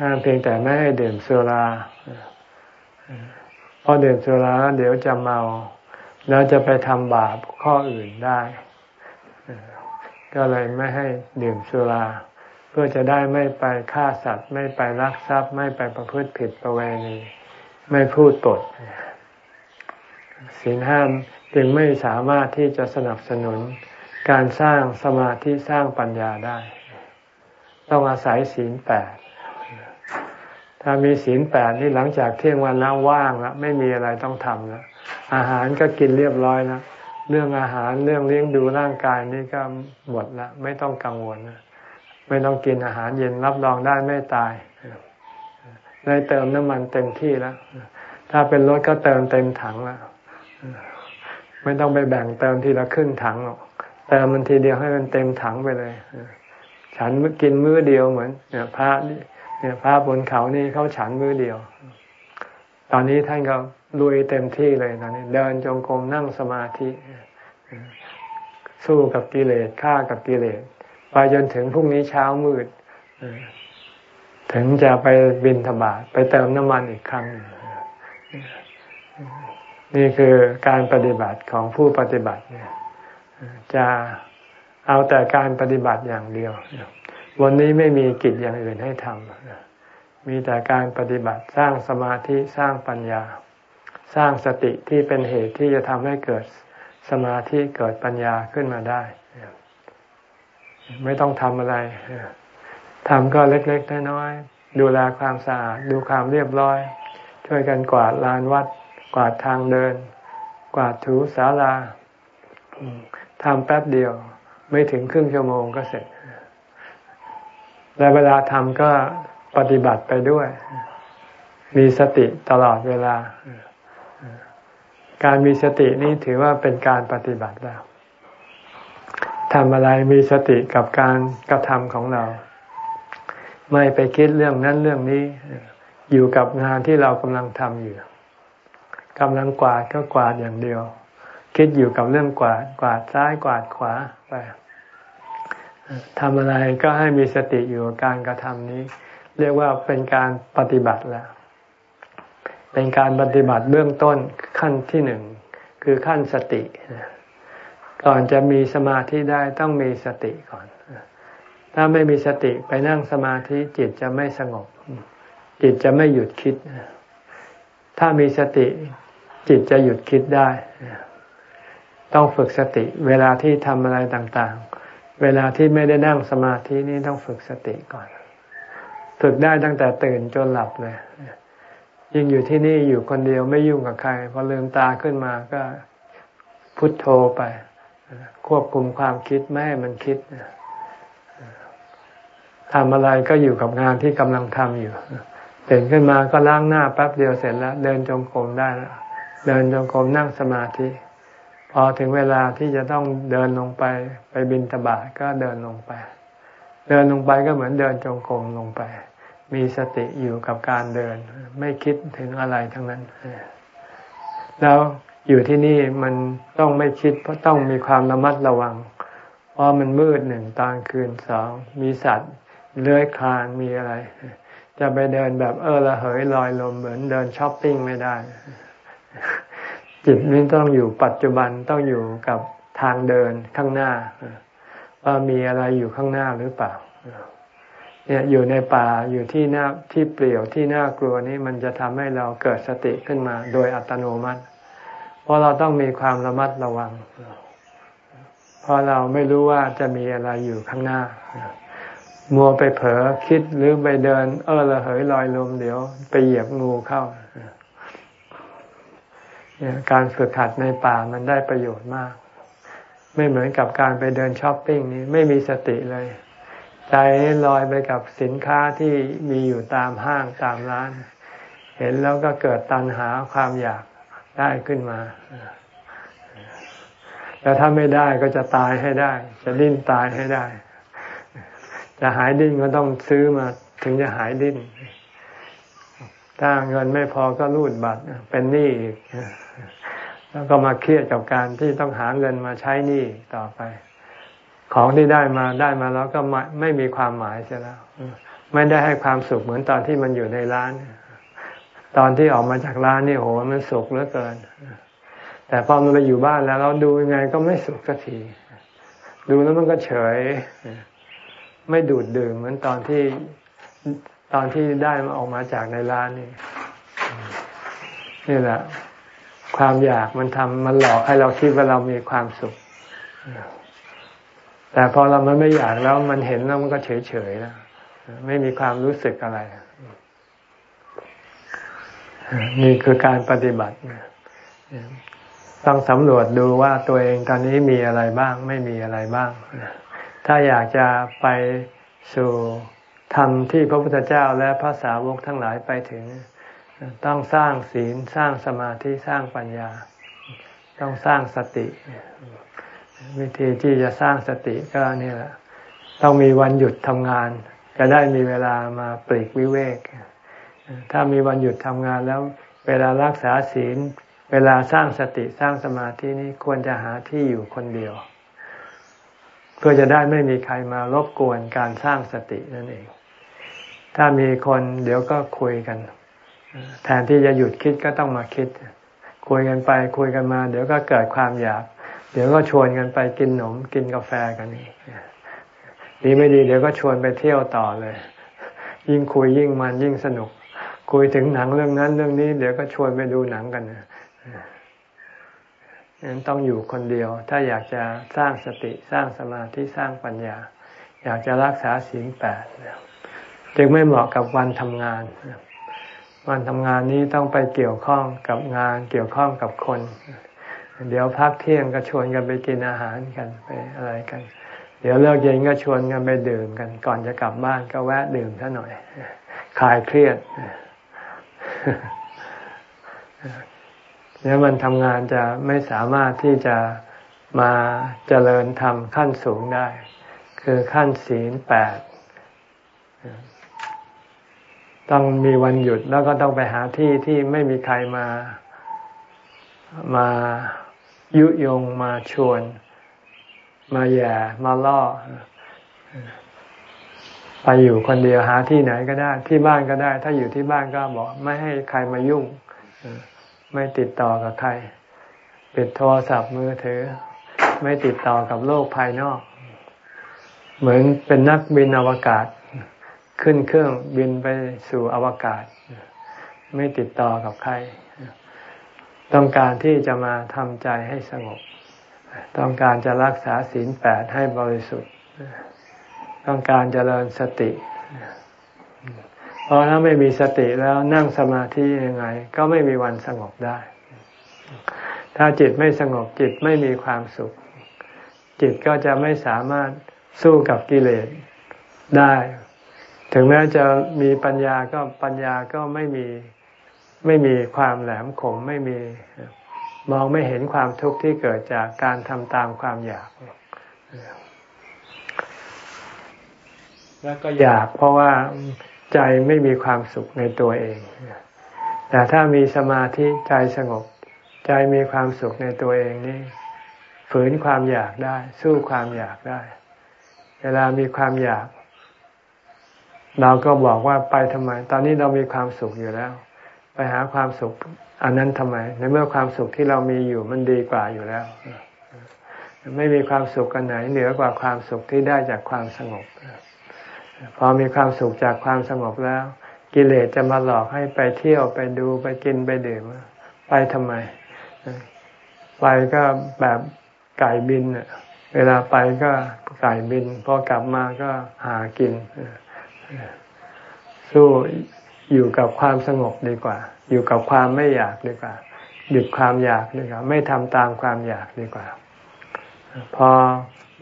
Speaker 1: ห้ามเพียงแต่ไม่ให้ดื่มสุราเพราะดื่มสุราเดี๋ยวจะเมา แล้วจะไปทำบาปข้ออื่นได้ ก็เลยไม่ให้ดื่มสุรา เพื่อจะได้ไม่ไปฆ่าสัตว์ ไม่ไปลักทรัพย์ ไม่ไปประพฤติผิดประเวณี ไม่พูดปด ศีลห้ามจึงไม่สามารถที่จะสนับสนุนการสร้างสมาธิสร้างปัญญาได้ ต้องอาศัยศีลแปดถ้ามีศีลแปดนี่หลังจากเที่ยงวันแล้วว่างแล้วไม่มีอะไรต้องทำแล้วอาหารก็กินเรียบร้อยแล้วเรื่องอาหารเรื่องเลี้ยงดูร่างกายนี่ก็หมดละไม่ต้องกังวลนะไม่ต้องกินอาหารเย็นรับรองได้ไม่ตายได้เติมน้ำมันเต็มที่แล้วถ้าเป็นรถก็เติมเต็มถังแล้ว ไม่ต้องไปแบ่งเติมทีละครึ่งถังหรอกเติมมันทีเดียวให้มันเต็มถังไปเลยฉันกินมื้อเดียวเหมือนเนี่ยพระเนี่ยพระบนเขานี่เขาฉันมื้อเดียว ตอนนี้ท่านก็ลุยเต็มที่เลยตอนนี้ เดินจงกรมนั่งสมาธิสู้กับกิเลสฆ่ากับกิเลสไปจนถึงพรุ่งนี้เช้ามืดถึงจะไปบินธบาตไปเติมน้ำมันอีกครั้ง นี่คือการปฏิบัติของผู้ปฏิบัติเนี่ยจะเอาแต่การปฏิบัติอย่างเดียว วันนี้ไม่มีกิจอย่างอื่นให้ทำมีแต่การปฏิบัติสร้างสมาธิสร้างปัญญา สร้างสติที่เป็นเหตุที่จะทำให้เกิดสมาธิเกิดปัญญาขึ้นมาได้ ไม่ต้องทำอะไรทำก็เล็กๆน้อยๆดูแลความสะอาดดูความเรียบร้อย ช่วยกันกวาดลานวัด กวาดทางเดิน กวาดถูศาลาทำแป๊บเดียว ไม่ถึงครึ่งชั่วโมงก็เสร็จ และเวลาทำก็ปฏิบัติไปด้วย มีสติตลอดเวลา การมีสตินี้ถือว่าเป็นการปฏิบัติแล้วทำอะไรมีสติกับการกระทำของเรา ไม่ไปคิดเรื่องนั้นเรื่องนี้ อยู่กับงานที่เรากำลังทำอยู่ กำลังกวาดก็กวาดอย่างเดียว คิดอยู่กับเรื่องกวาดกวาดซ้ายกวาดขวาไปทำอะไรก็ให้มีสติอยู่กับการกระทำนี้ เรียกว่าเป็นการปฏิบัติแล้วเป็นการปฏิบัติเบื้องต้นขั้นที่หนึ่งคือขั้นสติ ก่อนจะมีสมาธิได้ต้องมีสติก่อน ถ้าไม่มีสติไปนั่งสมาธิจิตจะไม่สงบ จิตจะไม่หยุดคิด ถ้ามีสติ จิตจะหยุดคิดได้ ต้องฝึกสติ เวลาที่ทำอะไรต่างๆ เวลาที่ไม่ได้นั่งสมาธินี้ต้องฝึกสติก่อน ฝึกได้ตั้งแต่ตื่นจนหลับเลย ยิ่งอยู่ที่นี่อยู่คนเดียวไม่ยุ่งกับใครพอลืมตาขึ้นมาก็พุทโธไป ควบคุมความคิดไม่ให้มันคิดทำอะไรก็อยู่กับงานที่กำลังทำอยู่ตื่นขึ้นมาก็ล้างหน้าแป๊บเดียวเสร็จแล้ว เดินจงกรมได้แล้ว เดินจงกรมนั่งสมาธิ พอถึงเวลาที่จะต้องเดินลงไปไปบินตบาทก็เดินลงไป เดินลงไปก็เหมือนเดินจงกรมลงไป มีสติอยู่กับการเดิน ไม่คิดถึงอะไรทั้งนั้น แล้วอยู่ที่นี่มันต้องไม่คิดเพราะต้องมีความระมัดระวัง เพราะมันมืดหนึ่งตอนคืนสองมีสัตว์เลื้อยคลานมีอะไร จะไปเดินแบบเออละเหยลอยลมเหมือนเดินช้อปปิ้งไม่ได้ จิตนี้ต้องอยู่ปัจจุบันต้องอยู่กับทางเดินข้างหน้า ว่ามีอะไรอยู่ข้างหน้าหรือเปล่าเนี่ยอยู่ในป่าอยู่ที่หน้าที่เปลี่ยวที่น่ากลัวนี้มันจะทำให้เราเกิดสติขึ้นมา โดยอัตโนมัติ เพราะเราต้องมีความระมัดระวัง เพราะเราไม่รู้ว่าจะมีอะไรอยู่ข้างหน้า มัวไปเผลอคิดหรือไปเดิน เออระเหยลอยลมเดี๋ยว ไปเหยียบงูเข้า การฝึกหัดในป่ามันได้ประโยชน์มาก ไม่เหมือนกับการไปเดินช้อปปิ้งนี้ไม่มีสติเลย ใจลอยไปกับสินค้าที่มีอยู่ตามห้างตามร้าน เห็นแล้วก็เกิดตัณหาความอยากได้ขึ้นมา แล้วถ้าไม่ได้ก็จะตายให้ได้ จะดิ้นตายให้ได้ จะหายดิ้นก็ต้องซื้อมาถึงจะหายดิ้นถ้าเงินไม่พอก็รูดบัตรเป็นหนี้อีก แล้วก็มาเครียดกับการที่ต้องหาเงินมาใช้หนี้ต่อไป ของที่ได้มาได้มาแล้วก็ไม่ไม่มีความหมายใช่แล้ว ไม่ได้ให้ความสุขเหมือนตอนที่มันอยู่ในร้าน ตอนที่ออกมาจากร้านนี่โหมันสุขเหลือเกิน แต่พอมันไปอยู่บ้านแล้วเราดูยังไงก็ไม่สุขสักที ดูแล้วมันก็เฉย ไม่ดูดดื่มเหมือนตอนที่ตอนที่ได้มาออกมาจากในร้านนี่นี่แหละ ความอยากมันทำมันหลอกให้เราคิดว่าเรามีความสุข แต่พอเรามันไม่อยากแล้วมันเห็นแล้วมันก็เฉยเฉยแล้วไม่มีความรู้สึกอะไร นี่คือการปฏิบัติต้องสำรวจดูว่าตัวเองตอนนี้มีอะไรบ้าง ไม่มีอะไรบ้าง ถ้าอยากจะไปสู่ธรรมที่พระพุทธเจ้าและพระสาวกทั้งหลายไปถึง ต้องสร้างศีลสร้างสมาธิสร้างปัญญา ต้องสร้างสติ วิธีที่จะสร้างสติก็นี่แหละ ต้องมีวันหยุดทำงาน จะได้มีเวลามาปลีกวิเวก ถ้ามีวันหยุดทำงานแล้วเวลารักษาศีล เวลาสร้างสติสร้างสมาธินี้ควรจะหาที่อยู่คนเดียว เพื่อจะได้ไม่มีใครมารบกวนการสร้างสตินั่นเอง ถ้ามีคนเดี๋ยวก็คุยกัน แทนที่จะหยุดคิดก็ต้องมาคิด คุยกันไปคุยกันมา เดี๋ยวก็เกิดความอยาก เดี๋ยวก็ชวนกันไปกินขนมกินกาแฟกันนี่ดีไม่ดีเดี๋ยวก็ชวนไปเที่ยวต่อเลย ยิ่งคุยยิ่งมันยิ่งสนุก คุยถึงหนังเรื่องนั้นเรื่องนี้ เดี๋ยวก็ชวนไปดูหนังกันนะนั้นต้องอยู่คนเดียว ถ้าอยากจะสร้างสติสร้างสมาธิสร้างปัญญา อยากจะรักษาศีลแปดจึงไม่เหมาะกับวันทำงาน วันทำงานนี้ต้องไปเกี่ยวข้องกับงานเกี่ยวข้องกับคน เดี๋ยวพักเที่ยงก็ชวนกันไปกินอาหารกันไปอะไรกัน เดี๋ยวเลิกเย็นก็ชวนกันไปดื่มกัน ก่อนจะกลับบ้านก็แวะดื่มซะหน่อยคลายเครียดเนี่ยมันทำงานจะไม่สามารถที่จะมาเจริญธรรมขั้นสูงได้ คือขั้นศีลแปด ต้องมีวันหยุดแล้วก็ต้องไปหาที่ที่ไม่มีใครมามายุยงมาชวน มาแย่มาล่อ ไปอยู่คนเดียวหาที่ไหนก็ได้ ที่บ้านก็ได้ ถ้าอยู่ที่บ้านก็บอก ไม่ให้ใครมายุ่ง ไม่ติดต่อกับใคร ปิดโทรศัพท์มือถือ ไม่ติดต่อกับโลกภายนอก เหมือนเป็นนักบินอวกาศ ขึ้นเครื่องบินไปสู่อวกาศ ไม่ติดต่อกับใคร ต้องการที่จะมาทำใจให้สงบ ต้องการจะรักษาศีลแปดให้บริสุทธิ์ ต้องการจเจริญสติ เพราะถ้าไม่มีสติแล้วนั่งสมาธิยังไง ก็ไม่มีวันสงบได้ ถ้าจิตไม่สงบจิตไม่มีความสุข จิตก็จะไม่สามารถสู้กับกิเลสได้ ถึงแม้จะมีปัญญาก็ปัญญาก็ไม่มีไม่มีความแหลมคมไม่มีมองไม่เห็นความทุกข์ที่เกิดจากการทำตามความอยาก แล้วก็อยากเพราะว่าใจไม่มีความสุขในตัวเอง แต่ถ้ามีสมาธิใจสงบ ใจมีความสุขในตัวเองนี่ฝืนความอยากได้ สู้ความอยากได้ เวลามีความอยาก เราก็บอกว่าไปทำไม ตอนนี้เรามีความสุขอยู่แล้ว ไปหาความสุขอันนั้นทำไม ในเมื่อความสุขที่เรามีอยู่มันดีกว่าอยู่แล้ว ไม่มีความสุขกันไหน เหนือกว่าความสุขที่ได้จากความสงบ พอมีความสุขจากความสงบแล้ว กิเลสจะมาหลอกให้ไปเที่ยวไปดูไปกินไปดื่มไปทำไม ไปก็แบบไก่บินเวลาไปก็ไก่บินพอกลับมาก็หากิน สู้อยู่กับความสงบดีกว่า อยู่กับความไม่อยากดีกว่า หยุดความอยากดีกว่า ไม่ทำตามความอยากดีกว่า พอ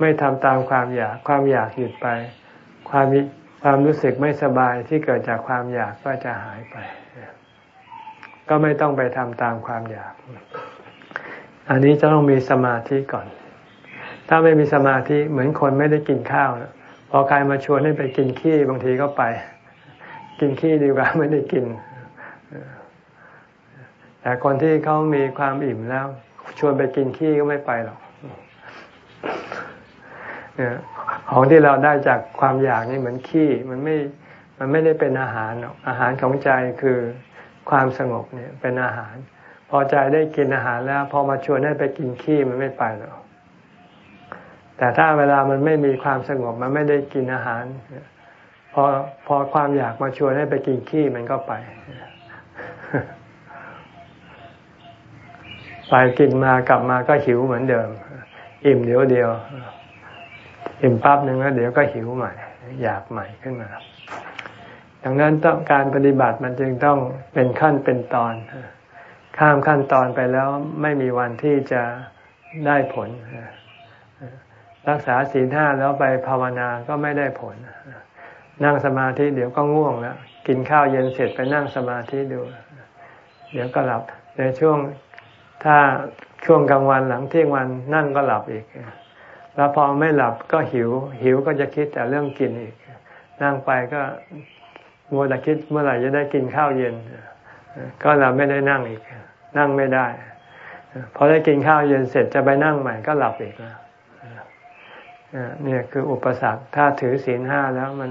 Speaker 1: ไม่ทำตามความอยาก ความอยากหยุดไป ความความรู้สึกไม่สบายที่เกิดจากความอยากก็จะหายไป ก็ไม่ต้องไปทำตามความอยาก อันนี้จะต้องมีสมาธิก่อน ถ้าไม่มีสมาธิเหมือนคนไม่ได้กินข้าว พอใครมาชวนให้ไปกินขี้บางทีก็ไป กินขี้ดีกว่าไม่ได้กิน แต่คนที่เขามีความอิ่มแล้ว ชวนไปกินขี้ก็ไม่ไปหรอกของที่เราได้จากความอยากนี่เหมือนขี้มันไม่มันไม่ได้เป็นอาหารอาหารของใจคือความสงบเนี่ยเป็นอาหาร พอใจได้กินอาหารแล้ว พอมาชวนให้ไปกินขี้มันไม่ไปหรอก แต่ถ้าเวลามันไม่มีความสงบมันไม่ได้กินอาหาร พอพอความอยากมาชวนให้ไปกินขี้มันก็ไป ไปกินมากลับมาก็หิวเหมือนเดิม อิ่มเดียวเดียว อิ่มปั๊บหนึ่งแล้วเดี๋ยวก็หิวใหม่ อยากใหม่ขึ้นมาดังนั้นต้องการปฏิบัติมันจึงต้องเป็นขั้นเป็นตอน ข้ามขั้นตอนไปแล้วไม่มีวันที่จะได้ผล รักษาศีลห้าแล้วไปภาวนาก็ไม่ได้ผล นั่งสมาธิเดี๋ยวก็ง่วงแล้ว กินข้าวเย็นเสร็จไปนั่งสมาธิดู เดี๋ยวก็หลับ ในช่วงถ้าช่วงกลางวันหลังเที่ยงวันนั่งก็หลับอีก แล้วพอไม่หลับก็หิว หิวก็จะคิดแต่เรื่องกินอีก นั่งไปก็มัวแต่คิดเมื่อไหร่จะได้กินข้าวเย็น ก็เราไม่ได้นั่งอีก นั่งไม่ได้ พอได้กินข้าวเย็นเสร็จจะไปนั่งใหม่ก็หลับอีกแล้ว เนี่ยคืออุปสรรคถ้าถือศีลห้าแล้วมัน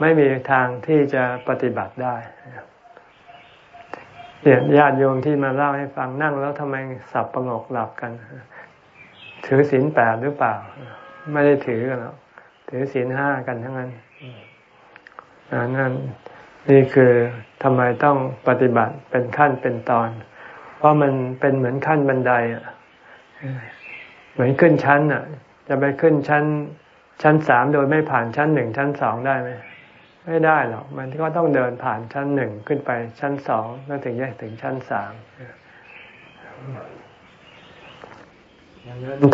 Speaker 1: ไม่มีทางที่จะปฏิบัติได้เนี่ยญาติโยมที่มาเล่าให้ฟังนั่งแล้วทำไมสับประงกหลับกัน ถือศีลแปดหรือเปล่า ไม่ได้ถือกันหรอกถือศีลห้ากันทั้งนั้นนั่นนี่คือทำไมต้องปฏิบัติเป็นขั้นเป็นตอน เพราะมันเป็นเหมือนขั้นบันไดอะเหมือนขึ้นชั้นอะ จะไปขึ้นชั้นชั้นสามโดยไม่ผ่านชั้นหนึ่งชั้นสองได้ไหมไม่ได้หรอกมันก็ต้องเดินผ่านชั้นหนึ่งขึ้นไปชั้นสองแล้วถึงจะถึงชั้นสาม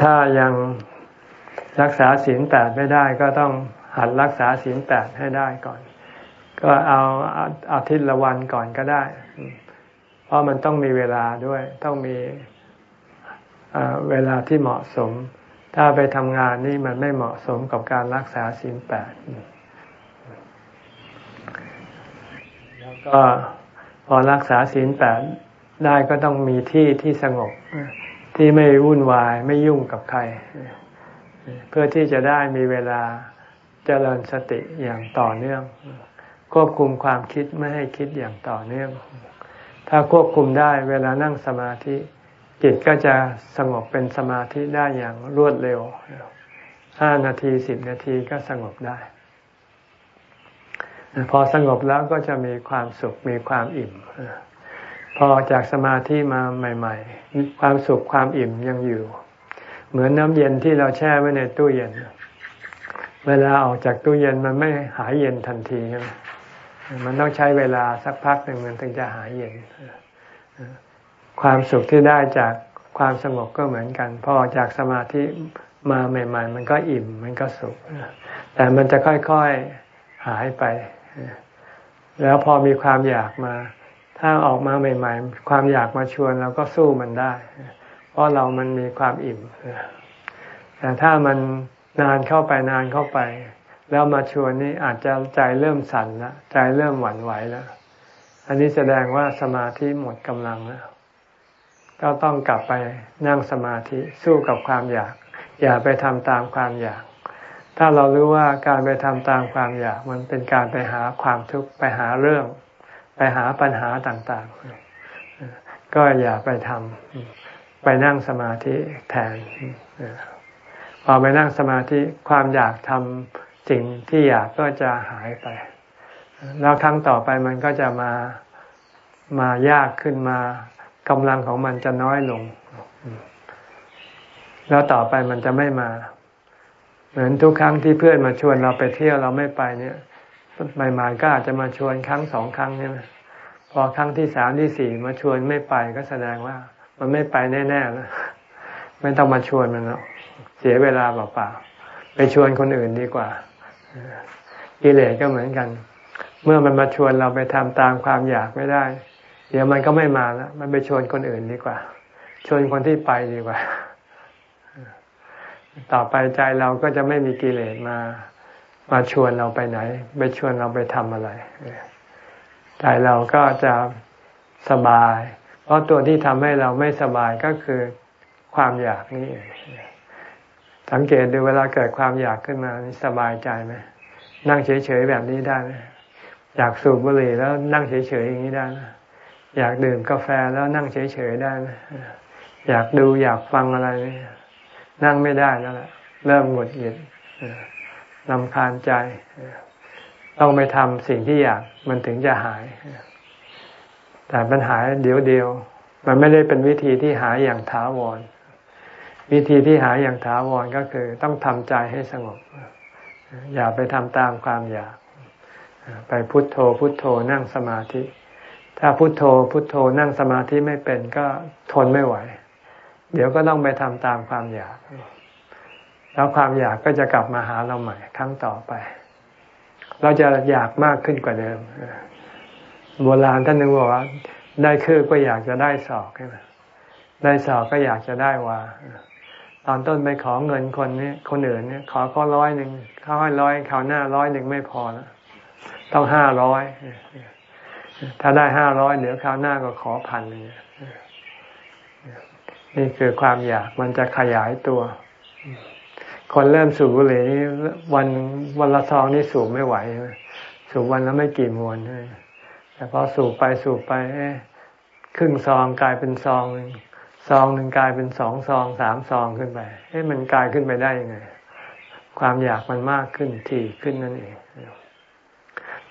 Speaker 1: ถ้ายังรักษาศีลแปดไม่ได้ก็ต้องหัดรักษาศีลแปดให้ได้ก่อน ก็เอาอาทิตย์ละวันก่อนก็ได้ เพราะมันต้องมีเวลาด้วย ต้องมีเวลาที่เหมาะสม ถ้าไปทำงานนี่มันไม่เหมาะสมกับการรักษาศีลแปดแล้วก็พอรักษาศีลแปดได้ก็ต้องมีที่ที่สงบที่ไม่วุ่นวายไม่ยุ่งกับใคร เพื่อที่จะได้มีเวลาเจริญสติอย่างต่อเนื่อง ควบคุมความคิดไม่ให้คิดอย่างต่อเนื่อง ถ้าควบคุมได้เวลานั่งสมาธิ จิตก็จะสงบเป็นสมาธิได้อย่างรวดเร็วห้านาทีสิบนาทีก็สงบได้ พอสงบแล้วก็จะมีความสุขมีความอิ่ม พอจากสมาธิมาใหม่ ๆ ความสุขความอิ่มยังอยู่ เหมือนน้ำเย็นที่เราแช่ไว้ในตู้เย็น เวลาออกจากตู้เย็นมันไม่หายเย็นทันทีใช่ไหมมันต้องใช้เวลาสักพักหนึ่งมันถึงจะหายเย็น ความสุขที่ได้จากความสงบก็เหมือนกัน พอจากสมาธิมาใหม่ ๆ มันก็อิ่มมันก็สุข แต่มันจะค่อยๆหายไป แล้วพอมีความอยากมา ถ้าออกมาใหม่ ๆ ความอยากมาชวนเราก็สู้มันได้ เพราะเรามันมีความอิ่ม แต่ถ้ามันนานเข้าไปนานเข้าไป แล้วมาชวนนี่อาจจะใจเริ่มสั่นแล้วใจเริ่มหวั่นไหวแล้ว อันนี้แสดงว่าสมาธิหมดกำลังแล้ว ก็ต้องกลับไปนั่งสมาธิสู้กับความอยาก อย่าไปทำตามความอยาก ถ้าเรารู้ว่าการไปทำตามความอยาก มันเป็นการไปหาความทุกข์ไปหาเรื่อง ไปหาปัญหาต่างๆ ก็อย่าไปทำไปนั่งสมาธิแทนพอไปนั่งสมาธิความอยากทำสิ่งที่อยากก็จะหายไป แล้วครั้งต่อไปมันก็จะมามายากขึ้นมา กำลังของมันจะน้อยลง แล้วต่อไปมันจะไม่มา เหมือนทุกครั้งที่เพื่อนมาชวนเราไปเที่ยวเราไม่ไปเนี่ยใหม่ๆก็อาจจะมาชวนครั้งสองครั้งใช่ไหมพอครั้งที่สามที่สี่มาชวนไม่ไปก็แสดงว่า มันไม่ไปแน่ๆแล้วไม่ต้องมาชวนมันแล้วเสียเวลาเปล่าๆไปชวนคนอื่นดีกว่ากิเลสก็เหมือนกัน เมื่อมันมาชวนเราไปทำตามความอยากไม่ได้ เดี๋ยวมันก็ไม่มาแล้ว มันไปชวนคนอื่นดีกว่า ชวนคนที่ไปดีกว่า ต่อไปใจเราก็จะไม่มีกิเลสมา มาชวนเราไปไหน ไปชวนเราไปทำอะไร ใจเราก็จะสบาย เพราะตัวที่ทำให้เราไม่สบายก็คือความอยากนี่ สังเกตดูเวลาเกิดความอยากขึ้นมานี่สบายใจไหมนั่งเฉยๆแบบนี้ได้ไหมอยากสูบบุหรี่แล้วนั่งเฉยๆอย่างนี้ได้ไหม อยากดื่มกาแฟแล้วนั่งเฉยๆได้ไหมอยากดูอยากฟังอะไรนี่นั่งไม่ได้แล้วแหละเริ่มหงุดหงิดลำคาญใจ ต้องไปทำสิ่งที่อยากมันถึงจะหาย แต่ปัญหาเดียวเดียว มันไม่ได้เป็นวิธีที่หายอย่างถาวร วิธีที่หายอย่างถาวรก็คือ ต้องทำใจให้สงบ อย่าไปทำตามความอยาก ไปพุโทโธพุโทโธนั่งสมาธิ ถ้าพุโทโธพุโทโธนั่งสมาธิไม่เป็นก็ทนไม่ไหว เดี๋ยวก็ต้องไปทำตามความอยาก แล้วความอยากก็จะกลับมาหาเราใหม่ครั้งต่อไป เราจะอยากมากขึ้นกว่าเดิมโบราณท่านนึงบอกว่า ได้คือก็อยากจะได้สอกใช่ไหมได้สอกก็อยากจะได้วาตอนต้นไปขอเงินคนนี้คนอื่นเนี่ย ขอเขาร้อยหนึ่งเขาให้ร้อยคราวหน้าร้อยหนึ่งไม่พอแล้วต้องห้าร้อย ถ้าได้ห้าร้อยเดี๋ยวคราวหน้าก็ขอพันหนึ่นี่คือความอยากมันจะขยายตัว คนเริ่มสูบบุหรี่วันวันละซองนี่สูบไม่ไหว สูบวันแล้วไม่กี่มวนแต่พอสูบไปสูบไปครึ่งซองกลายเป็นซองหนึ่งซองหนึ่งกลายเป็นสองซองสามซองขึ้นไปเอ๊ะมันกลายขึ้นไปได้ยังไง ความอยากมันมากขึ้นถี่ขึ้นนั่นเอง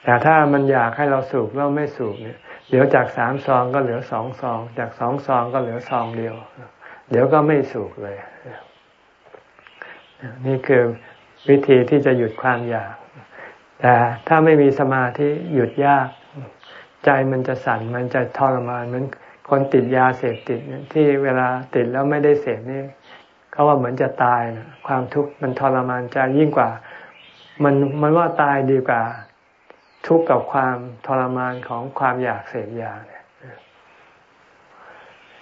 Speaker 1: แต่ถ้ามันอยากให้เราสูบเราไม่สูบเนี่ยเดี๋ยวจากสามซองก็เหลือสองซอง จากสองซองก็เหลือซองเดียว เดี๋ยวก็ไม่สูบเลย นี่คือวิธีที่จะหยุดความอยาก แต่ถ้าไม่มีสมาธิหยุดยาก ใจมันจะสั่นมันจะทรมานเหมือนคนติดยาเสพติดที่เวลาติดแล้วไม่ได้เสพนี่เขาว่าเหมือนจะตายนะความทุกข์มันทรมานใจยิ่งกว่า มันมันว่าตายดีกว่า ทุกข์กับความทรมานของความอยากเสพยาเนี่ย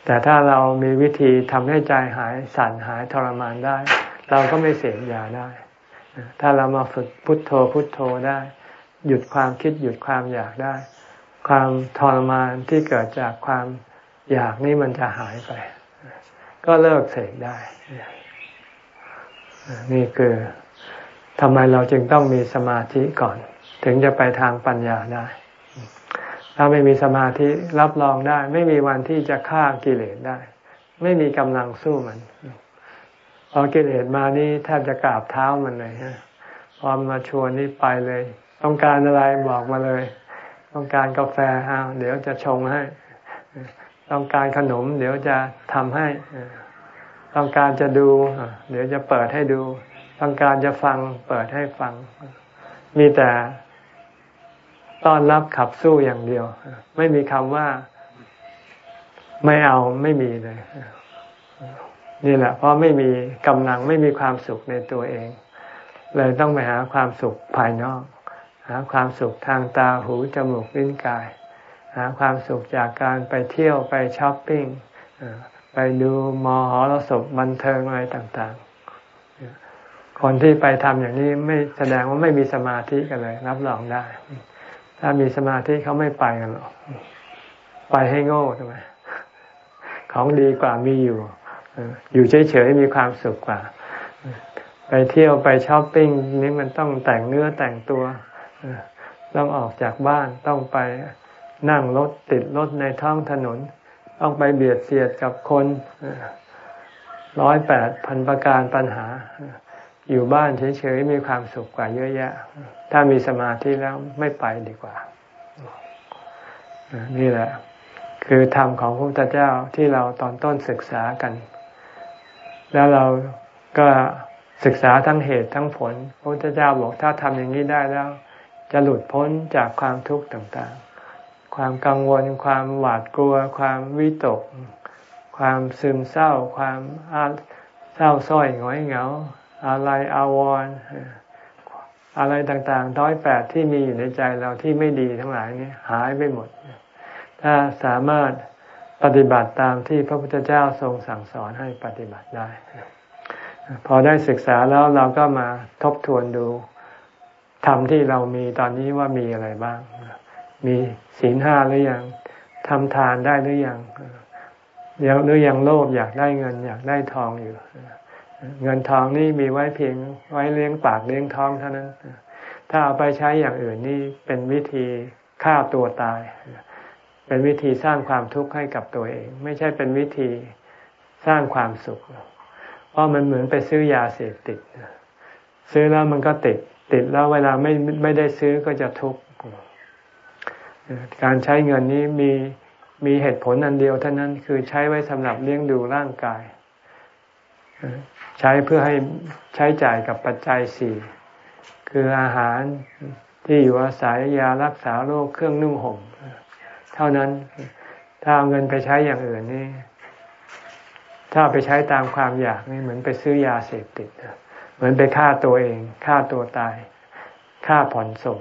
Speaker 1: แต่ถ้าเรามีวิธีทำให้ใจหายสั่นหายทรมานได้ เราก็ไม่เสพยาได้ ถ้าเรามาฝึกพุทโธพุทโธได้ หยุดความคิดหยุดความอยากได้ ความทรมานที่เกิดจากความอยากนี่มันจะหายไป ก็เลิกเสกได้ นี่คือทำไมเราจึงต้องมีสมาธิก่อน ถึงจะไปทางปัญญาได้ ถ้าไม่มีสมาธิรับรองได้ ไม่มีวันที่จะฆ่ากิเลสได้ ไม่มีกำลังสู้มัน พอกิเลสมานี่แทบจะกราบเท้ามันเลยฮะพอมาชวนนี่ไปเลย ต้องการอะไรบอกมาเลย ต้องการกาแฟอ้าวเดี๋ยวจะชงให้ ต้องการขนม เดี๋ยวจะทำให้ ต้องการจะดู เดี๋ยวจะเปิดให้ดู ต้องการจะฟัง เปิดให้ฟัง มีแต่ ต้อนรับขับสู้อย่างเดียว ไม่มีคำว่าไม่เอาไม่มีเลย นี่แหละ เพราะไม่มีกำลังไม่มีความสุขในตัวเอง เลยต้องไปหาความสุขภายนอก หาความสุขทางตาหูจมูกลิ้นกาย หาความสุขจากการไปเที่ยวไปช้อปปิ้งไปดูมอหรสพบันเทิงอะไรต่าง ๆ คนที่ไปทำอย่างนี้ไม่แสดงว่าไม่มีสมาธิกันเลย รับรองได้ ถ้ามีสมาธิเขาไม่ไปกันหรอก ไปให้โง่ทำไมของดีกว่ามีอยู่ อยู่เฉยๆมีความสุขกว่า ไปเที่ยวไปช้อปปิ้งนี่มันต้องแต่งเนื้อแต่งตัว ต้องออกจากบ้านต้องไปนั่งรถติดรถในท้องถนน ต้องไปเบียดเสียดกับคนร้อยแปดพันประการปัญหา อยู่บ้านเฉยๆมีความสุขกว่าเยอะแยะ ถ้ามีสมาธิแล้วไม่ไปดีกว่า นี่แหละ คือธรรมของพระพุทธเจ้าที่เราตอนต้นศึกษากัน แล้วเราก็ศึกษาทั้งเหตุทั้งผล พระพุทธเจ้าบอกถ้าทำอย่างนี้ได้แล้ว จะหลุดพ้นจากความทุกข์ต่างๆ ความกังวล ความหวาดกลัว ความวิตก ความซึมเศร้า ความเศร้าส้อยหงอยเหงา อะไรอาวรณ์อะไรต่างๆร้อยแปดที่มีอยู่ในใจเราที่ไม่ดีทั้งหลายนี้หายไปหมด ถ้าสามารถปฏิบัติตามที่พระพุทธเจ้าทรงสั่งสอนให้ปฏิบัติได้ พอได้ศึกษาแล้วเราก็มาทบทวนดูธรรมที่เรามีตอนนี้ว่ามีอะไรบ้าง มีศีลห้าหรือยังทำทานได้หรือยังยังหรือยังโลภอยากได้เงินอยากได้ทองอยู่ เงินทองนี่มีไว้เพียงไว้เลี้ยงปากเลี้ยงท้องเท่านั้น ถ้าเอาไปใช้อย่างอื่นนี่เป็นวิธีฆ่าตัวตาย เป็นวิธีสร้างความทุกข์ให้กับตัวเอง ไม่ใช่เป็นวิธีสร้างความสุข เพราะมันเหมือนไปซื้อยาเสพติด ซื้อแล้วมันก็ติด ติดแล้วเวลาไม่ไม่ได้ซื้อก็จะทุกข์ การใช้เงินนี้มีมีเหตุผลอันเดียวเท่านั้นคือใช้ไว้สำหรับเลี้ยงดูร่างกาย ใช้เพื่อให้ใช้จ่ายกับปัจจัยสี่คืออาหารที่อยู่อาศัยยารักษาโรคเครื่องนุ่งห่มเท่านั้นถ้าเอาเงินไปใช้อย่างอื่นนี่ ถ้าไปใช้ตามความอยากนี่เหมือนไปซื้อยาเสพติดเหมือนไปฆ่าตัวเองฆ่าตัวตายฆ่าผ่อนส่ง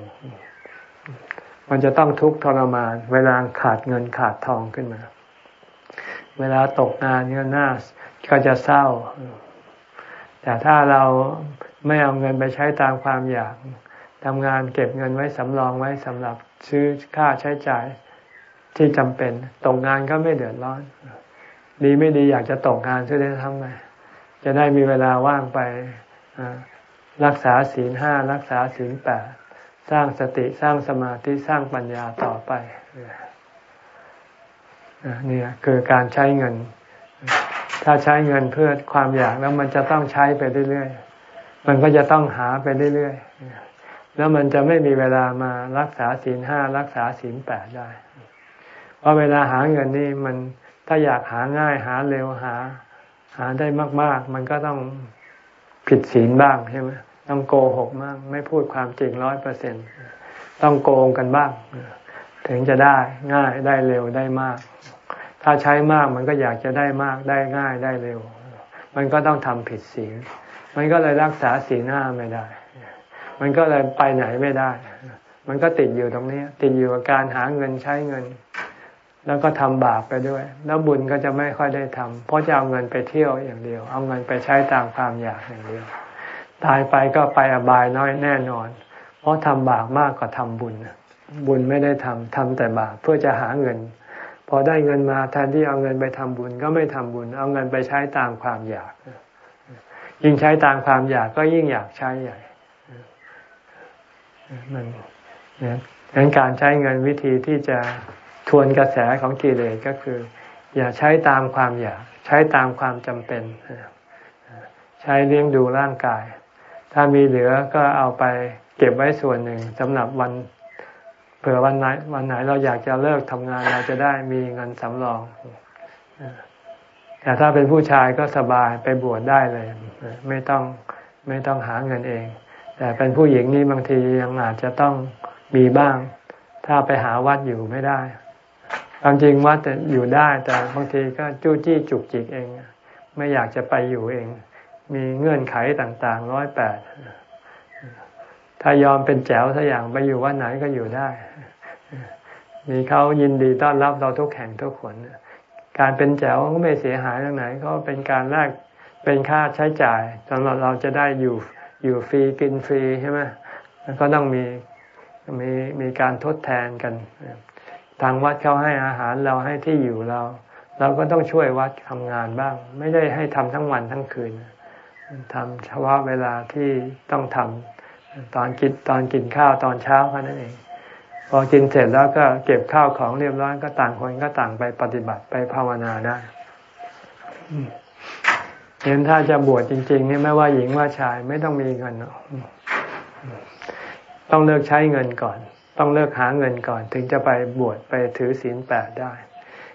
Speaker 1: มันจะต้องทุกข์ทรมาน เวลาขาดเงินขาดทองขึ้นมา เวลาตกงานเนี่ยหน้าก็จะเศร้า แต่ถ้าเราไม่เอาเงินไปใช้ตามความอยากทำงานเก็บเงินไว้สำรองไว้สำหรับซื้อค่าใช้จ่ายที่จำเป็นตกงานก็ไม่เดือดร้อน ดีไม่ดีอยากจะตกงานช่วยได้ทำไงจะได้มีเวลาว่างไปรักษาศีลห้ารักษาศีลแปดสร้างสติสร้างสมาธิสร้างปัญญาต่อไปนี่คือการใช้เงิน ถ้าใช้เงินเพื่อความอยากแล้วมันจะต้องใช้ไปเรื่อยๆ มันก็จะต้องหาไปเรื่อยๆ แล้วมันจะไม่มีเวลามารักษาศีลห้ารักษาศีลแปดได้ เพราะเวลาหาเงินนี่มันถ้าอยากหาง่ายหาเร็วหา หาได้มาก ๆ มันก็ต้องผิดศีลบ้างใช่ไหมต้องโกหกบ้างไม่พูดความจริงร้อยเปอร์เซ็นต้องโกงกันบ้าง ถึงจะได้ง่ายได้เร็วได้มาก ถ้าใช้มากมันก็อยากจะได้มากได้ง่ายได้เร็ว มันก็ต้องทำผิดศีล มันก็เลยรักษาศีลห้าไม่ได้ มันก็เลยไปไหนไม่ได้ มันก็ติดอยู่ตรงนี้ ติดอยู่กับการหาเงินใช้เงิน แล้วก็ทำบาปไปด้วย แล้วบุญก็จะไม่ค่อยได้ทำเพราะจะเอาเงินไปเที่ยวอย่างเดียว เอาเงินไปใช้ตามความอยากอย่างเดียว ตายไปก็ไปอบายน้อยแน่นอน เพราะทำบาปมากกว่าทำบุญ บุญไม่ได้ทำทำแต่บาปเพื่อจะหาเงิน อได้เงินมาแทนที่เอาเงินไปทำบุญก็ไม่ทำบุญ เอาเงินไปใช้ตามความอยาก ยิ่งใช้ตามความอยากก็ยิ่งอยากใช้ใหญ่มันงั้นการใช้เงินวิธีที่จะทวนกระแสของกิเลสก็คือ อย่าใช้ตามความอยาก ใช้ตามความจำเป็น ใช้เลี้ยงดูร่างกาย ถ้ามีเหลือก็เอาไปเก็บไว้ส่วนหนึ่งสำหรับวัน เผื่อวันไหนวันไหนเราอยากจะเลิกทำงานเราจะได้มีเงินสำรองแต่ถ้าเป็นผู้ชายก็สบายไปบวชได้เลย ไม่ต้องไม่ต้องหาเงินเอง แต่เป็นผู้หญิงนี่บางทียังอาจจะต้องมีบ้าง ถ้าไปหาวัดอยู่ไม่ได้ความจริงวัดอยู่ได้ แต่บางทีก็จู้จี้จุกจิกเอง ไม่อยากจะไปอยู่เอง มีเงื่อนไขต่างๆร้อยแปดถ้ายอมเป็นแจ๋วสัอย่างไปอยู่วัดไหนก็อยู่ได้ มีเขายินดีต้อนรับเราทุกแห่งทุกคนการเป็นแจ๋วก็ไม่เสียหายตรงไหนก็เป็นการแลกเป็นค่าใช้จ่ายสำหรับเราจะได้อยู่อยู่ฟรีกินฟรีใช่ไหมก็ต้องมีมีมีการทดแทนกัน ทางวัดเขาให้อาหารเราให้ที่อยู่เรา เราก็ต้องช่วยวัดทำงานบ้าง ไม่ได้ให้ทำทั้งวันทั้งคืนทำเฉพาะเวลาที่ต้องทำตอนกินตอนกินข้าวตอนเช้าแค่นั้นเอง พอกินเสร็จแล้วก็เก็บข้าวของเรียบร้อยก็ต่างคนก็ต่างไปปฏิบัติไปภาวนาได้เห็นถ้าจะบวชจริงๆนี่ไม่ว่าหญิงว่าชายไม่ต้องมีเงินต้องเลิกใช้เงินก่อน ต้องเลิกหาเงินก่อน ถึงจะไปบวชไปถือศีลแปดได้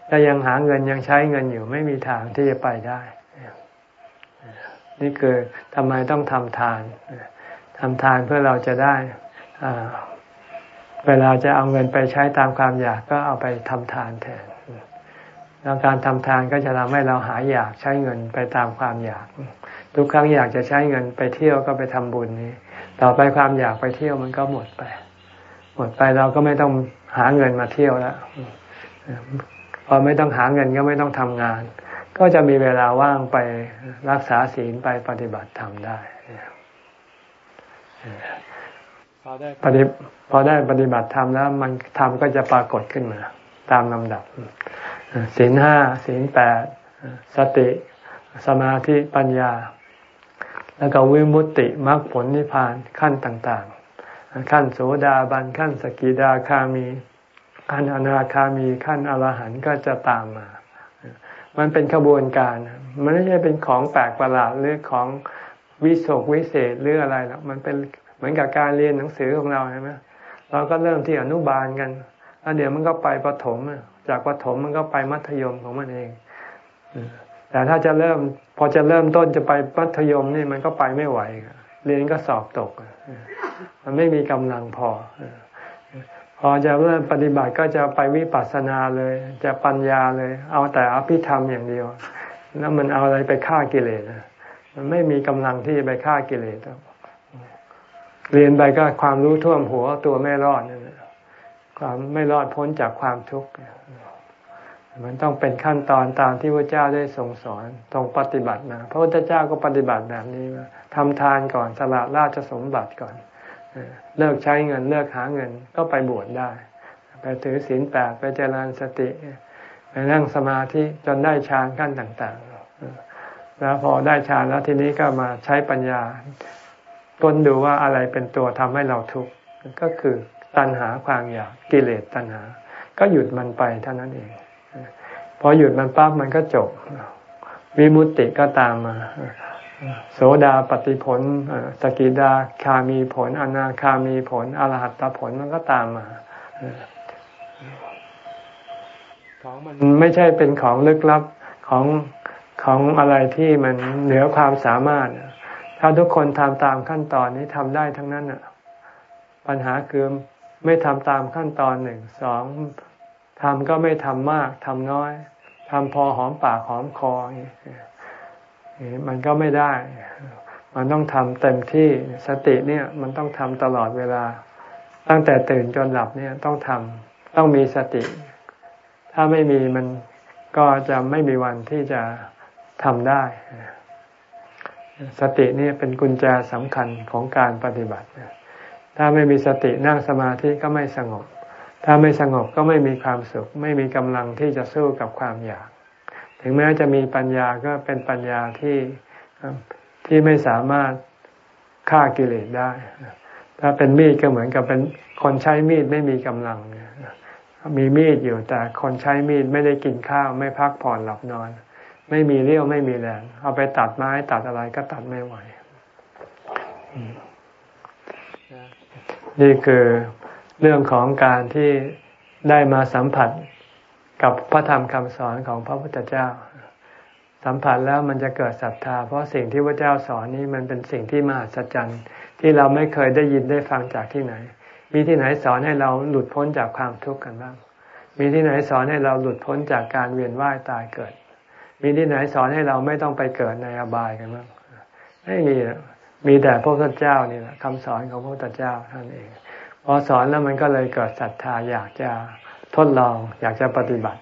Speaker 1: ถ้ายังหาเงินยังใช้เงินอยู่ไม่มีทางที่จะไปได้นี่คือทำไมต้องทำทานทำทานเพื่อเราจะได้ เวลาจะเอาเงินไปใช้ตามความอยากก็เอาไปทำทานแทนแล้วการทำทานก็จะทำให้เราหายอยากใช้เงินไปตามความอยาก ทุกครั้งอยากจะใช้เงินไปเที่ยวก็ไปทำบุญนี้ ต่อไปความอยากไปเที่ยวมันก็หมดไป หมดไปเราก็ไม่ต้องหาเงินมาเที่ยวแล้วพอไม่ต้องหาเงินก็ไม่ต้องทำงาน ก็จะมีเวลาว่างไปรักษาศีลไปปฏิบัติธรรมได้ ปฏิพอได้ปฏิบัติธรรมแล้ว มันธรรมก็จะปรากฏขึ้นมา ตามลำดับศีลห้าศีลแปดสติสมาธิปัญญา แล้วก็วิมุตติมรรคผลนิพพานขั้นต่าง ๆ ขั้นโสดาบันขั้นสกิดาคามีขั้นอนาคามีขั้นอรหันต์ก็จะตามมา มันเป็นขบวนการ มันไม่ใช่เป็นของแปลกประหลาดหรือของวิโสกวิเศษหรืออะไรหรอกมันเป็น เหมือนกับการเรียนหนังสือของเราใช่ไหมเราก็เริ่มที่อนุบาลกันแล้วเดี๋ยวมันก็ไปประถมจากประถมมันก็ไปมัธยมของมันเองแต่ถ้าจะเริ่มพอจะเริ่มต้นจะไปมัธยมนี่มันก็ไปไม่ไหวเรียนก็สอบตก มันไม่มีกำลังพอ พอจะเริ่มปฏิบัติก็จะไปวิปัสสนาเลย จะปัญญาเลย เอาแต่อภิธรรมอย่างเดียว แล้วมันเอาอะไรไปฆ่ากิเลสมันไม่มีกำลังที่จะไปฆ่ากิเลส เรียนไปก็ความรู้ท่วมหัวตัวไม่รอดนั่นความไม่รอดพ้นจากความทุกข์มันต้องเป็นขั้นตอนตามที่พระเจ้าได้ทรงสอนตรงปฏิบัติมาพระพุทธเจ้าก็ปฏิบัติแบบนี้มาทำทานก่อนสละราชสมบัติก่อนเลิกใช้เงินเลิกหาเงินก็ไปบวชได้ ไปถือศีลแปดไปเจริญสติ ไปนั่งสมาธิจนได้ฌานขั้นต่าง ๆ แล้วพอได้ฌานแล้วทีนี้ก็มาใช้ปัญญา ต้นดูว่าอะไรเป็นตัวทำให้เราทุกข์ก็คือตัณหาความอยากกิเลสตัณหา ก็หยุดมันไปเท่านั้นเอง พอหยุดมันปั๊บมันก็จบ วิมุตติก็ตามมาโสดาปฏิผลสกิดาคามีผล อนาคามีผล อรหัตตผลมันก็ตามมาของมันไม่ใช่เป็นของลึกลับของของอะไรที่มันเหนือความสามารถ ถ้าทุกคนทำตามขั้นตอนนี้ทำได้ทั้งนั้นอะ ปัญหาคือไม่ทำตามขั้นตอนหนึ่งสองทำก็ไม่ทำมากทำน้อยทำพอหอมปากหอมคอมันก็ไม่ได้ มันต้องทำเต็มที่สติเนี่ย มันต้องทำตลอดเวลา ตั้งแต่ตื่นจนหลับเนี่ยต้องทำต้องมีสติ ถ้าไม่มีมันก็จะไม่มีวันที่จะทำได้ สตินี่เป็นกุญแจสำคัญของการปฏิบัติ ถ้าไม่มีสตินั่งสมาธิก็ไม่สงบ ถ้าไม่สงบก็ไม่มีความสุข ไม่มีกำลังที่จะสู้กับความอยาก ถึงแม้จะมีปัญญาก็เป็นปัญญาที่ที่ไม่สามารถฆ่ากิเลสได้ ถ้าเป็นมีดก็เหมือนกับเป็นคนใช้มีดไม่มีกำลัง มีมีดอยู่แต่คนใช้มีดไม่ได้กินข้าวไม่พักผ่อนหลับนอน ไม่มีเรี่ยวไม่มีแรงเอาไปตัดไม้ตัดอะไรก็ตัดไม่ไหวนี่คือเรื่องของการที่ได้มาสัมผัสกับพระธรรมคำสอนของพระพุทธเจ้า สัมผัสแล้วมันจะเกิดศรัทธา เพราะสิ่งที่พระเจ้าสอนนี้มันเป็นสิ่งที่มหัศจรรย์ที่เราไม่เคยได้ยินได้ฟังจากที่ไหน มีที่ไหนสอนให้เราหลุดพ้นจากความทุกข์กันบ้าง มีที่ไหนสอนให้เราหลุดพ้นจากการเวียนว่ายตายเกิด มีที่ไหนสอนให้เราไม่ต้องไปเกิดในอบายกันบ้างไม่มีมีแต่พระพุทธเจ้านี่แหละคำสอนของพระพุทธเจ้าท่านเอง พอสอนแล้วมันก็เลยเกิดศรัทธาอยากจะทดลอง อยากจะปฏิบัติ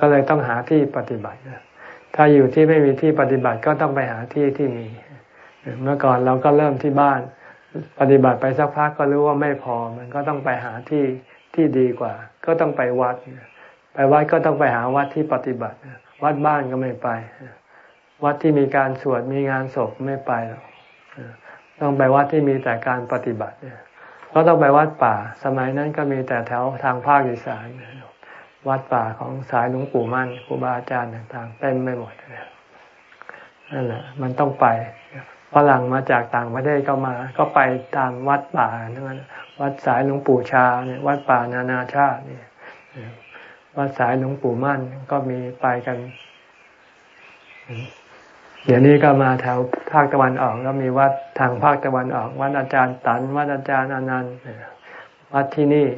Speaker 1: ก็เลยต้องหาที่ปฏิบัติ ถ้าอยู่ที่ไม่มีที่ปฏิบัติก็ต้องไปหาที่ที่มี เมื่อก่อนเราก็เริ่มที่บ้าน ปฏิบัติไปสักพักก็รู้ว่าไม่พอ มันก็ต้องไปหาที่ที่ดีกว่า ก็ต้องไปวัด ไปวัดก็ต้องไปหาวัดที่ปฏิบัติ วัดบ้านก็ไม่ไป วัดที่มีการสวดมีงานศพไม่ไปหรอกต้องไปวัดที่มีแต่การปฏิบัติเนี่ยก็ต้องไปวัดป่า สมัยนั้นก็มีแต่แถวทางภาคอีสานวัดป่าของสายหลวงปู่มั่นครูบาอาจารย์ต่างๆเต็มไปหมดนั่นแหละ มันต้องไปฝรั่งมาจากต่างประเทศก็มา ก็ไปตามวัดป่าทั้งนั้นวัดสายหลวงปู่ชาเนี่ยวัดป่านานาชาติเนี่ย วัดสายหลวงปู่มั่นก็มีไปกัน เดี๋ยวนี้ก็มาแถวภาคตะวันออกก็มีวัดทางภาคตะวันออก วัดอาจารย์ตัน วัดอาจารย์อนันต์วัดที่นี่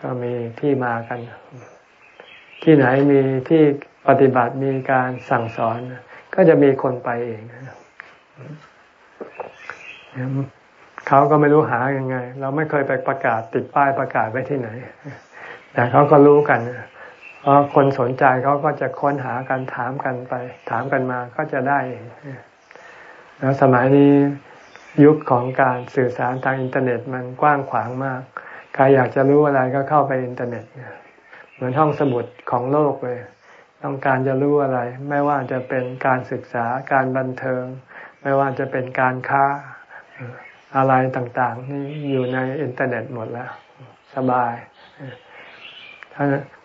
Speaker 1: ก็มีที่มากัน ที่ไหนมีที่ปฏิบัติมีการสั่งสอน ก็จะมีคนไปเองเขาก็ไม่รู้หายังไง เราไม่เคยไปประกาศติดป้ายประกาศไว้ที่ไหน แต่เขาก็รู้กันเพราะคนสนใจเขาก็จะค้นหากันถามกันไป ถามกันมาก็จะได้แล้วสมัยนี้ยุคของการสื่อสารทางอินเทอร์เน็ตมันกว้างขวางมาก ใครอยากจะรู้อะไรก็เข้าไปอินเทอร์เน็ต เหมือนห้องสมุดของโลกเลย ต้องการจะรู้อะไร ไม่ว่าจะเป็นการศึกษา การบันเทิง ไม่ว่าจะเป็นการค้าอะไรต่างๆ นี่อยู่ในอินเทอร์เน็ตหมดแล้ว สบาย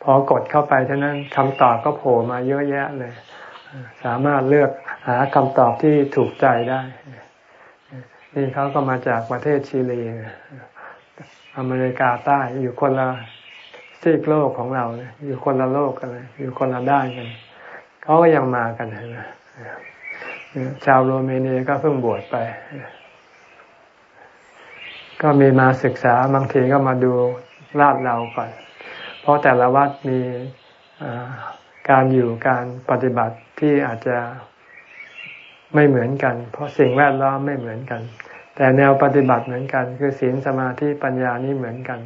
Speaker 1: พอกดเข้าไปเท่านั้นคำตอบก็โผล่มาเยอะแยะเลย สามารถเลือกหาคำตอบที่ถูกใจได้ นี่เขาก็มาจากประเทศชิลีอเมริกาใต้อยู่คนละซีกโลกของเรา อยู่คนละโลกกันเลยอยู่คนละด้านกันเขาก็ยังมากันนไหมชาวโรเมเนียก็เพิ่งบวชไป ก็มีมาศึกษาบางทีก็มาดูลาดเราก่อน เพราะแต่ละวัดมีการอยู่การปฏิบัติที่อาจจะไม่เหมือนกัน เพราะสิ่งแวดล้อมไม่เหมือนกัน แต่แนวปฏิบัติเหมือนกัน คือศีลสมาธิปัญญานี่เหมือนกัน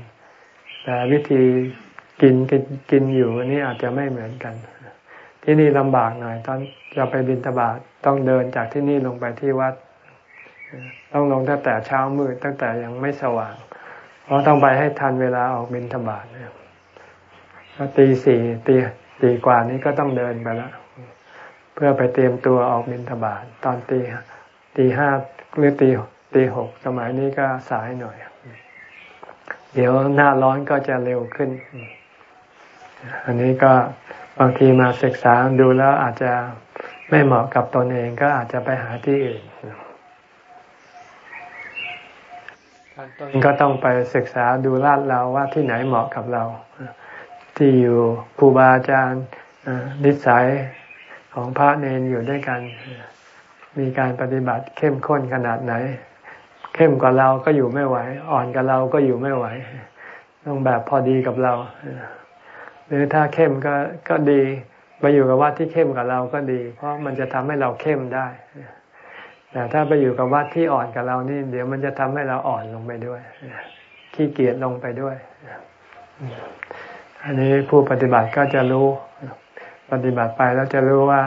Speaker 1: แต่วิธีกินกินกินอยู่นี่อาจจะไม่เหมือนกัน ที่นี่ลำบากหน่อย ตอนจะไปบินตบาทต้องเดินจากที่นี่ลงไปที่วัด ต้องลงตั้งแต่เช้ามืดตั้งแต่ยังไม่สว่าง เพราะต้องไปให้ทันเวลาออกบินทบาทเนี่ ยตีสี่ตีตีกว่านี้ก็ต้องเดินไปแล้วเพื่อไปเตรียมตัวออกบินทบาทตอนตีตีห้าหรือตีตีหกสมัยนี้ก็สายหน่อย เดี๋ยวหน้าร้อนก็จะเร็วขึ้น อันนี้ก็บางทีมาศึกษาดูแล้วอาจจะไม่เหมาะกับตนเองก็อาจจะไปหาที่อื่นก็ต้องไปศึกษาดูลาดเราว่าที่ไหนเหมาะกับเรา ที่อยู่ครูบาอาจารย์นิสัยของพระเนนอยู่ด้วยกัน มีการปฏิบัติเข้มข้นขนาดไหน เข้มกว่าเราก็อยู่ไม่ไหว อ่อนกับเราก็อยู่ไม่ไหว ต้องแบบพอดีกับเรา หรือถ้าเข้มก็ก็ดีไปอยู่กับวัดที่เข้มกับเราก็ดี เพราะมันจะทำให้เราเข้มได้แต่ถ้าไปอยู่กับวัดที่อ่อนกับเรานี่ เดี๋ยวมันจะทำให้เราอ่อนลงไปด้วยขี้เกียจลงไปด้วย อันนี้ผู้ปฏิบัติก็จะรู้ ปฏิบัติไปแล้วจะรู้ว่า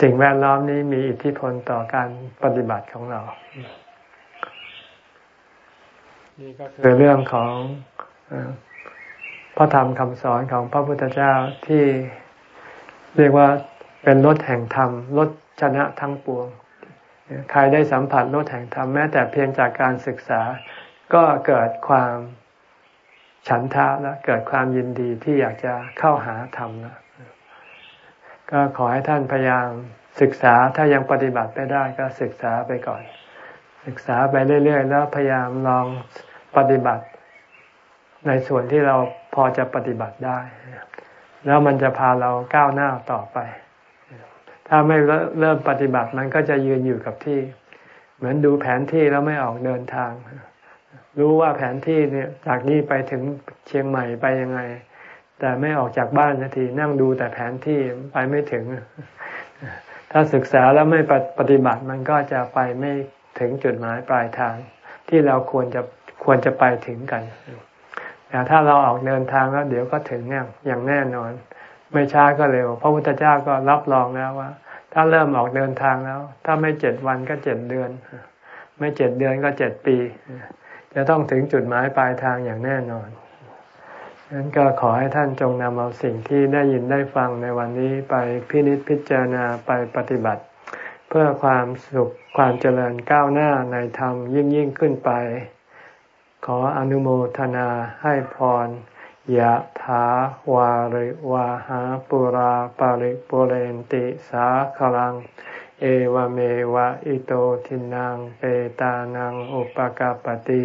Speaker 1: สิ่งแวดล้อมนี้มีอิทธิพลต่อการปฏิบัติของเรา นี่ก็คือเรื่องของพระธรรมคำสอนของพระพุทธเจ้าที่เรียกว่าเป็นรถแห่งธรรมรถชนะทั้งปวง ใครได้สัมผัสรถแห่งธรรมแม้แต่เพียงจากการศึกษาก็เกิดความ ฉันทะและเกิดความยินดีที่อยากจะเข้าหาธรรมนะก็ขอให้ท่านพยายามศึกษาถ้ายังปฏิบัติไม่ได้ก็ศึกษาไปก่อน ศึกษาไปเรื่อย ๆ แล้วพยายามลองปฏิบัติ ในส่วนที่เราพอจะปฏิบัติได้ แล้วมันจะพาเราก้าวหน้าต่อไป ถ้าไม่เริ่มปฏิบัติมันก็จะยืนอยู่กับที่ เหมือนดูแผนที่แล้วไม่ออกเดินทาง รู้ว่าแผนที่เนี่ยจากนี้ไปถึงเชียงใหม่ไปยังไง แต่ไม่ออกจากบ้านนาทีนั่งดูแต่แผนที่ไปไม่ถึง ถ้าศึกษาแล้วไม่ปฏิบัติมันก็จะไปไม่ถึงจุดหมายปลายทาง ที่เราควรจะควรจะไปถึงกันแต่ถ้าเราออกเดินทางแล้วเดี๋ยวก็ถึงอย่อย่างแน่นอน ไม่ช้าก็เร็วพระพุทธเจ้าก็รับรองแล้วว่า ถ้าเริ่มออกเดินทางแล้ว ถ้าไม่เจ็ดวันก็เจ็ดเดือน ไม่เจ็ดเดือนก็เจ็ดปี จะต้องถึงจุดหมายปลายทางอย่างแน่นอนฉะนั้นก็ขอให้ท่านจงนำเอาสิ่งที่ได้ยินได้ฟังในวันนี้ไปพินิจพิจารณาไปปฏิบัติ เพื่อความสุขความเจริญก้าวหน้าในธรรมยิ่งยิ่งขึ้นไป ขออนุโมทนาให้พรยะถาวาริวาหาปุราปาริปุเรนติสาคลัง เอวเมวะอิโตทินังเปตานังอุปกาปติ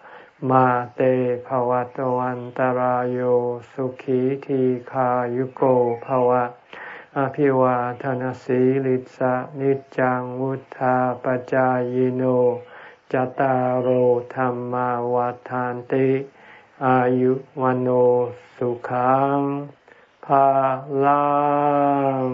Speaker 1: มาเตภวัตวันตารโยสุขีทีขายุโกภวะ อภิวาทนสีลิสะนิจังวุธาปจายโนจตารโหธรรมาวาทานติ อายุวันโอสุขังพาลัง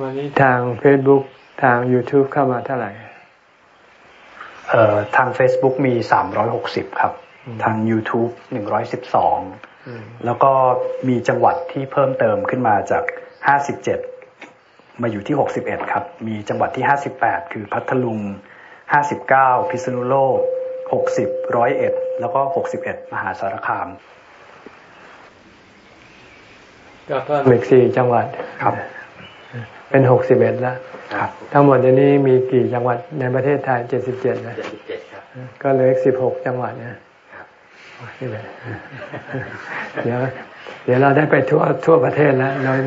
Speaker 1: วันนี้ทาง Facebook ทาง YouTube เข้ามาเท่าไหร่
Speaker 2: เอ่อทาง Facebook มีสามร้อยหกสิบครับ ทาง YouTube หนึ่งร้อยสิบสองแล้วก็มีจังหวัดที่เพิ่มเติมขึ้นมาจากห้าสิบเจ็ดมาอยู่ที่หกสิบเอ็ดครับ มีจังหวัดที่ห้าสิบแปดคือพัทลุงห้าสิบเก้าพิษณุโลกหกสิบร้อยเอ็ด แล้วก็หกสิบเอ็ดมหาสารคาม
Speaker 1: ก็เพิ่มอีกสี่จังหวัด
Speaker 2: ครับ
Speaker 1: เป็นหกสิบเอ็ดแล้วครับทั้งหมดเดี๋ยวนี้มีกี่จังหวัดในประเทศไทยเจ็ดสิบเจ็ดนะเจ็ดสิบเจ็ดครับก็เหลืออีกสิบหกจังหวัดนะเดี๋ยวเดี๋ยวเราได้ไปทั่วทั่วประเทศแล้วโดย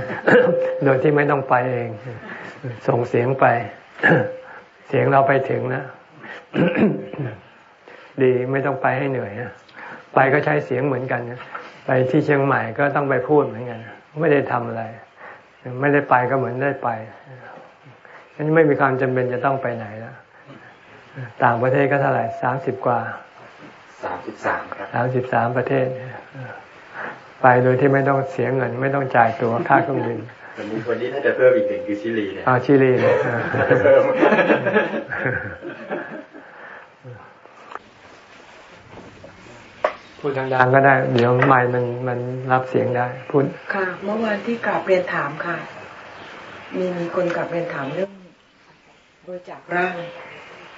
Speaker 1: โดยที่ไม่ต้องไปเอง ส่งเสียงไป เสียงเราไปถึงนะดีไม่ต้องไปให้เหนื่อยนะไปก็ใช้เสียงเหมือนกันนะไปที่เชียงใหม่ก็ต้องไปพูดเหมือนกัน ไม่ได้ทำอะไร ไม่ได้ไปก็เหมือนได้ไปฉะนั้นไม่มีความจำเป็นจะต้องไปไหนแล้วต่างประเทศก็เท่าไหร่สามสิบกว่า
Speaker 2: สามสิบสามครับ
Speaker 1: สามสิบสามประเทศไปโดยที่ไม่ต้องเสียเงิน ไม่ต้องจ่ายตัวค่าเครื่องบิน
Speaker 2: วันนี้วันนี้ถ้าจะเพิ่มอีกหนึ่งคือชิลีเนี่ย
Speaker 1: อ่าชิลีเนี่ยเพิ่ม พูดดังๆก็ได้ เดี๋ยวไมค์มันมันรับเสียงได้พูด
Speaker 3: ค่ะ เมื่อวานที่กราบเรียนถามค่ะ มีมีคนกลับเรียนถามเรื่องบริจาคร่าง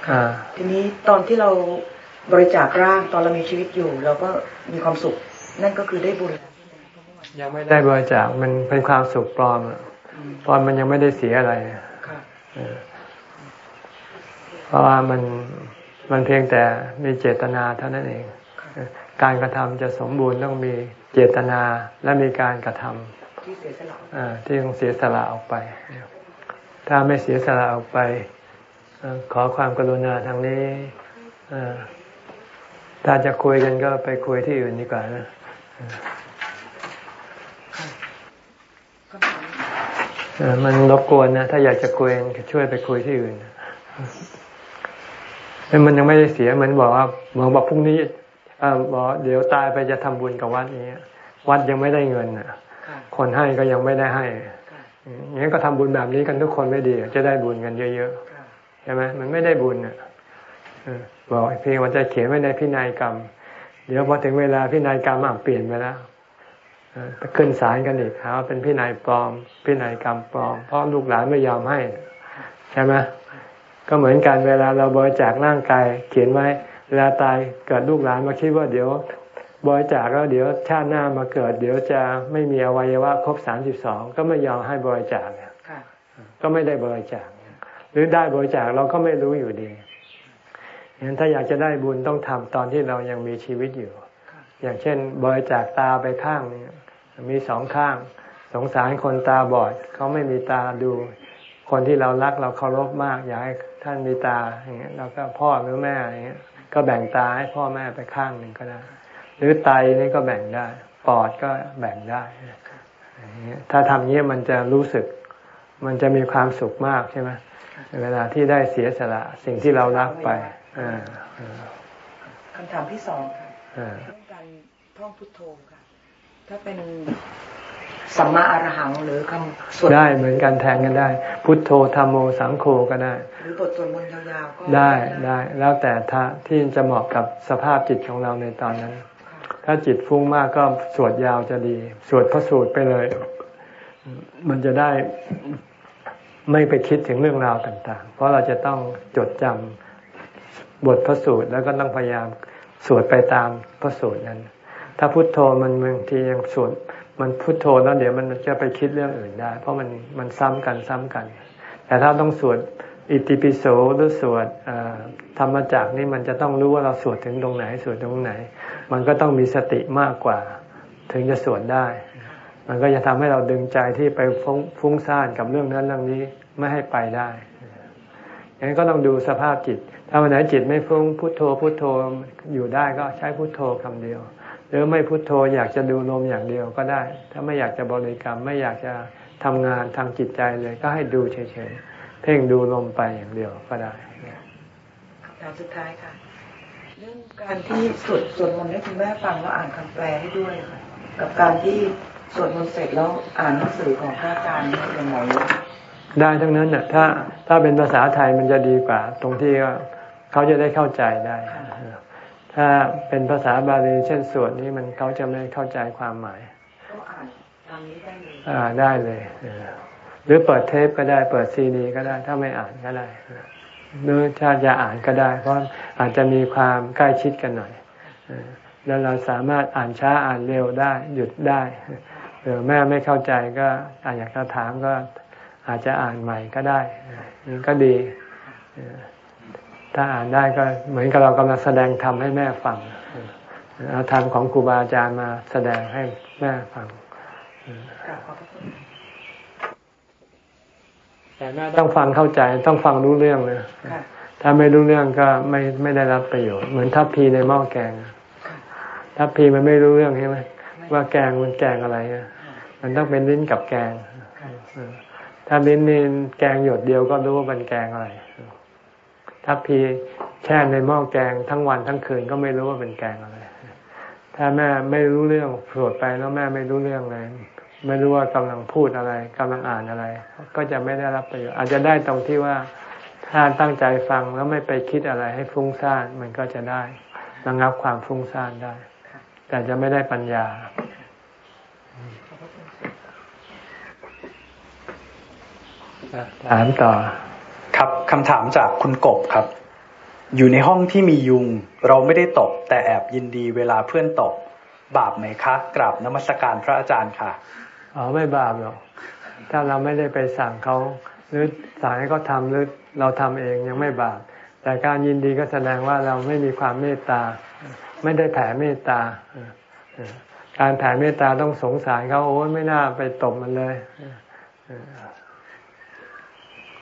Speaker 1: อ่า
Speaker 3: ทีนี้ตอนที่เราบริจาคร่างตอนเรามีชีวิตอยู่ เราก็มีความสุข นั่นก็คือได้บุญแล้ว
Speaker 1: ยังไม่ได้บริจาคมันเป็นความสุขปลอมอะเพราะมันยังไม่ได้เสียอะไร
Speaker 3: ค่ะ
Speaker 1: เออเพราะว่ามันมันเพียงแต่มีเจตนาเท่านั้นเอง การกระทำจะสมบูรณ์ต้องมีเจตนาและมีการกระทำ
Speaker 3: ที่เสียสละ
Speaker 1: อ่าที่ต้องเสียสละออกไป ถ้าไม่เสียสละออกไปอขอความกรุณาทางนี้อถ้าจะคุยกันก็ไปคุยที่อื่นดีกว่านะ
Speaker 3: มั
Speaker 1: นรบกวนนะ ถ้าอยากจะคุยช่วยไปคุยที่อื่นมันยังไม่ได้เสียเหมือนบอกว่าเหมือนบอกพรุ่งนี้ บอกเดี๋ยวตายไปจะทำบุญกับวัดนี้ยวัดยังไม่ได้เงินน่ะ
Speaker 3: ค่ะ
Speaker 1: คนให้ก็ยังไม่ได้ให้
Speaker 3: ค่ะ
Speaker 1: อย่างนี้ก็ทำบุญแบบนี้กันทุกคนไม่ดี จะได้บุญกันเยอะ
Speaker 3: ค่ะ
Speaker 1: ๆใช่ไหมมันไม่ได้บุญอะเออบอกเพียงว่าจะเขียนไว้ในพินัยกรรม เดี๋ยวพอถึงเวลาพินัยกรรมอะเปลี่ยนไปแล้วเออขึ้นศาลกันอีกหาว่าเป็นพินัยปลอม พินัยกรรมปลอมเพราะลูกหลานไม่ยอมให้ ใช่ไหมก็เหมือนกันเวลาเราบริจาคร่างกายเขียนไว้ เวลาตายเกิดลูกหลานมาคิดว่าเดี๋ยวบริจาคแล้วเดี๋ยวชาติหน้ามาเกิด เดี๋ยวจะไม่มีอวัยวะครบสามสิบสองก็ไม่ยอมให้บริจาคเนี่ย
Speaker 3: ค่ะ
Speaker 1: ก็ไม่ได้บริจาคหรือได้บริจาคเราก็ไม่รู้อยู่ดีงั้นถ้าอยากจะได้บุญต้องทำตอนที่เรายังมีชีวิตอยู่ อย่างเช่น บริจาคตาไปข้างนึงมีสองข้าง สงสารคนตาบอดเขาไม่มีตาดู คนที่เรารักเราเคารพมาก อยากให้ท่านมีตาอย่างเงี้ยเราก็พ่อหรือแม่อย่างเงี้ย ก็แบ่งตาให้พ่อแม่ไปข้างหนึ่งก็ได้ หรือไตนี่ก็แบ่งได้ ปอดก็แบ่งได้อย่างเงี้ยถ้าทำเงี้ยมันจะรู้สึก มันจะมีความสุขมากใช่ไหมเวลาที่ได้เสียสละสิ่งที่เรารักไปอ่าอ่า
Speaker 3: คำถามที่สองค่ะ
Speaker 1: อ่า
Speaker 3: เรื่องการท่องพุทโธค่ะ ถ้าเป็น สัมมาอรหังหรือคำสวด
Speaker 1: ได้เหมือนกันแทนกันได้ พุทโธธรรมโมสังโฆก็ได้
Speaker 3: หรือบทสวดมนต์ยาวๆก็
Speaker 1: ได้ได้ แล้วแต่ท่าที่จะเหมาะกับสภาพจิตของเราในตอนนั้น ถ้าจิตฟุ้งมากก็สวดยาวจะดี สวดพระสูตรไปเลย มันจะได้ไม่ไปคิดถึงเรื่องราวต่าง ๆ เพราะเราจะต้องจดจำบทพระสูตรแล้วก็ต้องพยายามสวดไปตามพระสูตรนั้น ถ้าพุทโธมันบางทียังสวด มันพุทโธแล้วเดี๋ยวมันจะไปคิดเรื่องอื่นได้ เพราะมันมันซ้ำกันซ้ำกัน แต่ถ้าต้องสวดอิติปิโสหรือสวดธรรมจักรนี่มันจะต้องรู้ว่าเราสวดถึงตรงไหนสวดตรงไหน มันก็ต้องมีสติมากกว่า ถึงจะสวดได้ มันก็จะทำให้เราดึงใจที่ไปฟุ้งฟ้งซ่านกับเรื่องนั้นเรื่องนี้ไม่ให้ไปได้อย่างนั้นก็ต้องดูสภาพจิต ถ้าวันไหนจิตไม่ฟุ้งพุทโธพุทโธอยู่ได้ก็ใช้พุทโธคำเดียว หรือไม่พุทโธอยากจะดูลมอย่างเดียวก็ได้ ถ้าไม่อยากจะบริกรรมไม่อยากจะทำงานทางจิตใจเลย ก็ให้ดูเฉยๆเพ่งดูลมไปอย่างเดียวก็ได้
Speaker 3: คำถามสุดท้ายค่ะ เรื่องการที่สวดสวดมนต์ให้คุณแม่ฟังแล้วอ่านคำแปลให้ด้วยค่ะกับการที่สวดมนต์เสร็จแล้วอ่านหนังสือของพระอาจารย์เนี่ยอย่างไร
Speaker 1: ได้ทั้งนั้นน่ะถ้าถ้าเป็นภาษาไทยมันจะดีกว่า ตรงที่ว่าเขาจะได้เข้าใจได้ ถ้าเป็นภาษาบาลีเช่นสวดนี้มันเขาจะไม่เข้าใจความหมาย
Speaker 3: ก็อ่านทางนี้ได้เลย
Speaker 1: อ่าได้เลยเออหรือเปิดเทปก็ได้เปิดซีดีก็ได้ ถ้าไม่อ่านก็ได้หรือถ้าจะอ่านก็ได้ เพราะอาจจะมีความใกล้ชิดกันหน่อยเออแล้วเราสามารถอ่านช้าอ่านเร็วได้หยุดได้เออแม่ไม่เข้าใจก็อาอยากจะถามก็อาจจะอ่านใหม่ก็ได้เออนี่ก็ดีเออ ถ้าอ่านได้ก็เหมือนกับเรากำลังแสดงธรรมให้แม่ฟังเอาธรรมของครูบาอาจารย์มาแสดงให้แม่ฟังแต่แม่ต้องฟังเข้าใจต้องฟังรู้เรื่องนะ
Speaker 3: ค่ะ
Speaker 1: ถ้าไม่รู้เรื่องก็ไม่ไม่ได้รับประโยชน์ เหมือนทัพพีในหม้อแกงทัพพีมันไม่รู้เรื่องใช่ไหมว่าแกงมันแกงอะไรมันต้องเป็นลิ้นกับแกงถ้าลิ้นนี่แกงหยดเดียวก็รู้ว่าเป็นแกงอะไร ทัพพีแช่ในหม้อแกงทั้งวันทั้งคืนก็ไม่รู้ว่าเป็นแกงอะไร ถ้าแม่ไม่รู้เรื่องสวดไปแล้วแม่ไม่รู้เรื่องเลย ไม่รู้ว่ากำลังพูดอะไรกำลังอ่านอะไร ก็จะไม่ได้รับประโยชน์อาจจะได้ตรงที่ว่าถ้าตั้งใจฟังแล้วไม่ไปคิดอะไรให้ฟุ้งซ่านมันก็จะได้ระงับความฟุ้งซ่านได้ แต่จะไม่ได้ปัญญาถามต่อ
Speaker 2: ครับคำถามจากคุณกบครับ อยู่ในห้องที่มียุง เราไม่ได้ตบแต่แอบยินดีเวลาเพื่อนตบบาปไหมคะกราบนมัสการพระอาจารย์ค่ะ
Speaker 1: อ๋อไม่บาปหรอกถ้าเราไม่ได้ไปสั่งเขาหรือสั่งให้เขาทาหรือเราทำเองยังไม่บาปแต่การยินดีก็แสดงว่าเราไม่มีความเมตตา ไม่ได้แผ่เมตตา การแผ่เมตตาต้องสงสารเขาโอ้ยไม่น่าไปตบมันเลย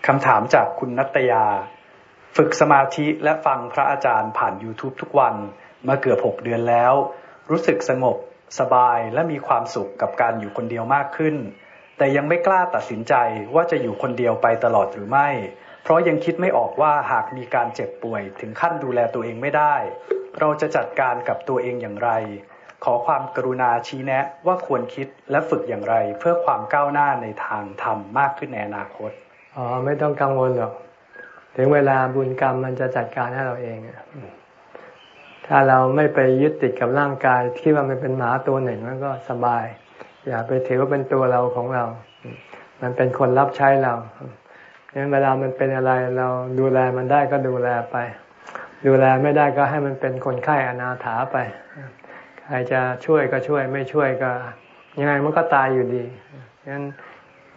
Speaker 2: คำถามจากคุณนัตยา ฝึกสมาธิและฟังพระอาจารย์ผ่าน YouTube ทุกวันมาเกือบหกเดือนแล้ว รู้สึกสงบ สบายและมีความสุขกับการอยู่คนเดียวมากขึ้น แต่ยังไม่กล้าตัดสินใจว่าจะอยู่คนเดียวไปตลอดหรือไม่ เพราะยังคิดไม่ออกว่าหากมีการเจ็บป่วยถึงขั้นดูแลตัวเองไม่ได้ เราจะจัดการกับตัวเองอย่างไร ขอความกรุณาชี้แนะว่าควรคิดและฝึกอย่างไรเพื่อความก้าวหน้าในทางธรรมมากขึ้นในอนาคต
Speaker 1: อ๋อไม่ต้องกังวลหรอก ถึงเวลาบุญกรรมมันจะจัดการให้เราเองถ้าเราไม่ไปยึดติดกับร่างกายที่ว่ามันเป็นหมาตัวหนึ่งมันก็สบาย อย่าไปถือว่าเป็นตัวเราของเรา มันเป็นคนรับใช้เรางั้นเวลามันเป็นอะไรเราดูแลมันได้ก็ดูแลไป ดูแลไม่ได้ก็ให้มันเป็นคนไข้อนาถาไป ใครจะช่วยก็ช่วยไม่ช่วยก็ ยังไงมันก็ตายอยู่ดีงั้น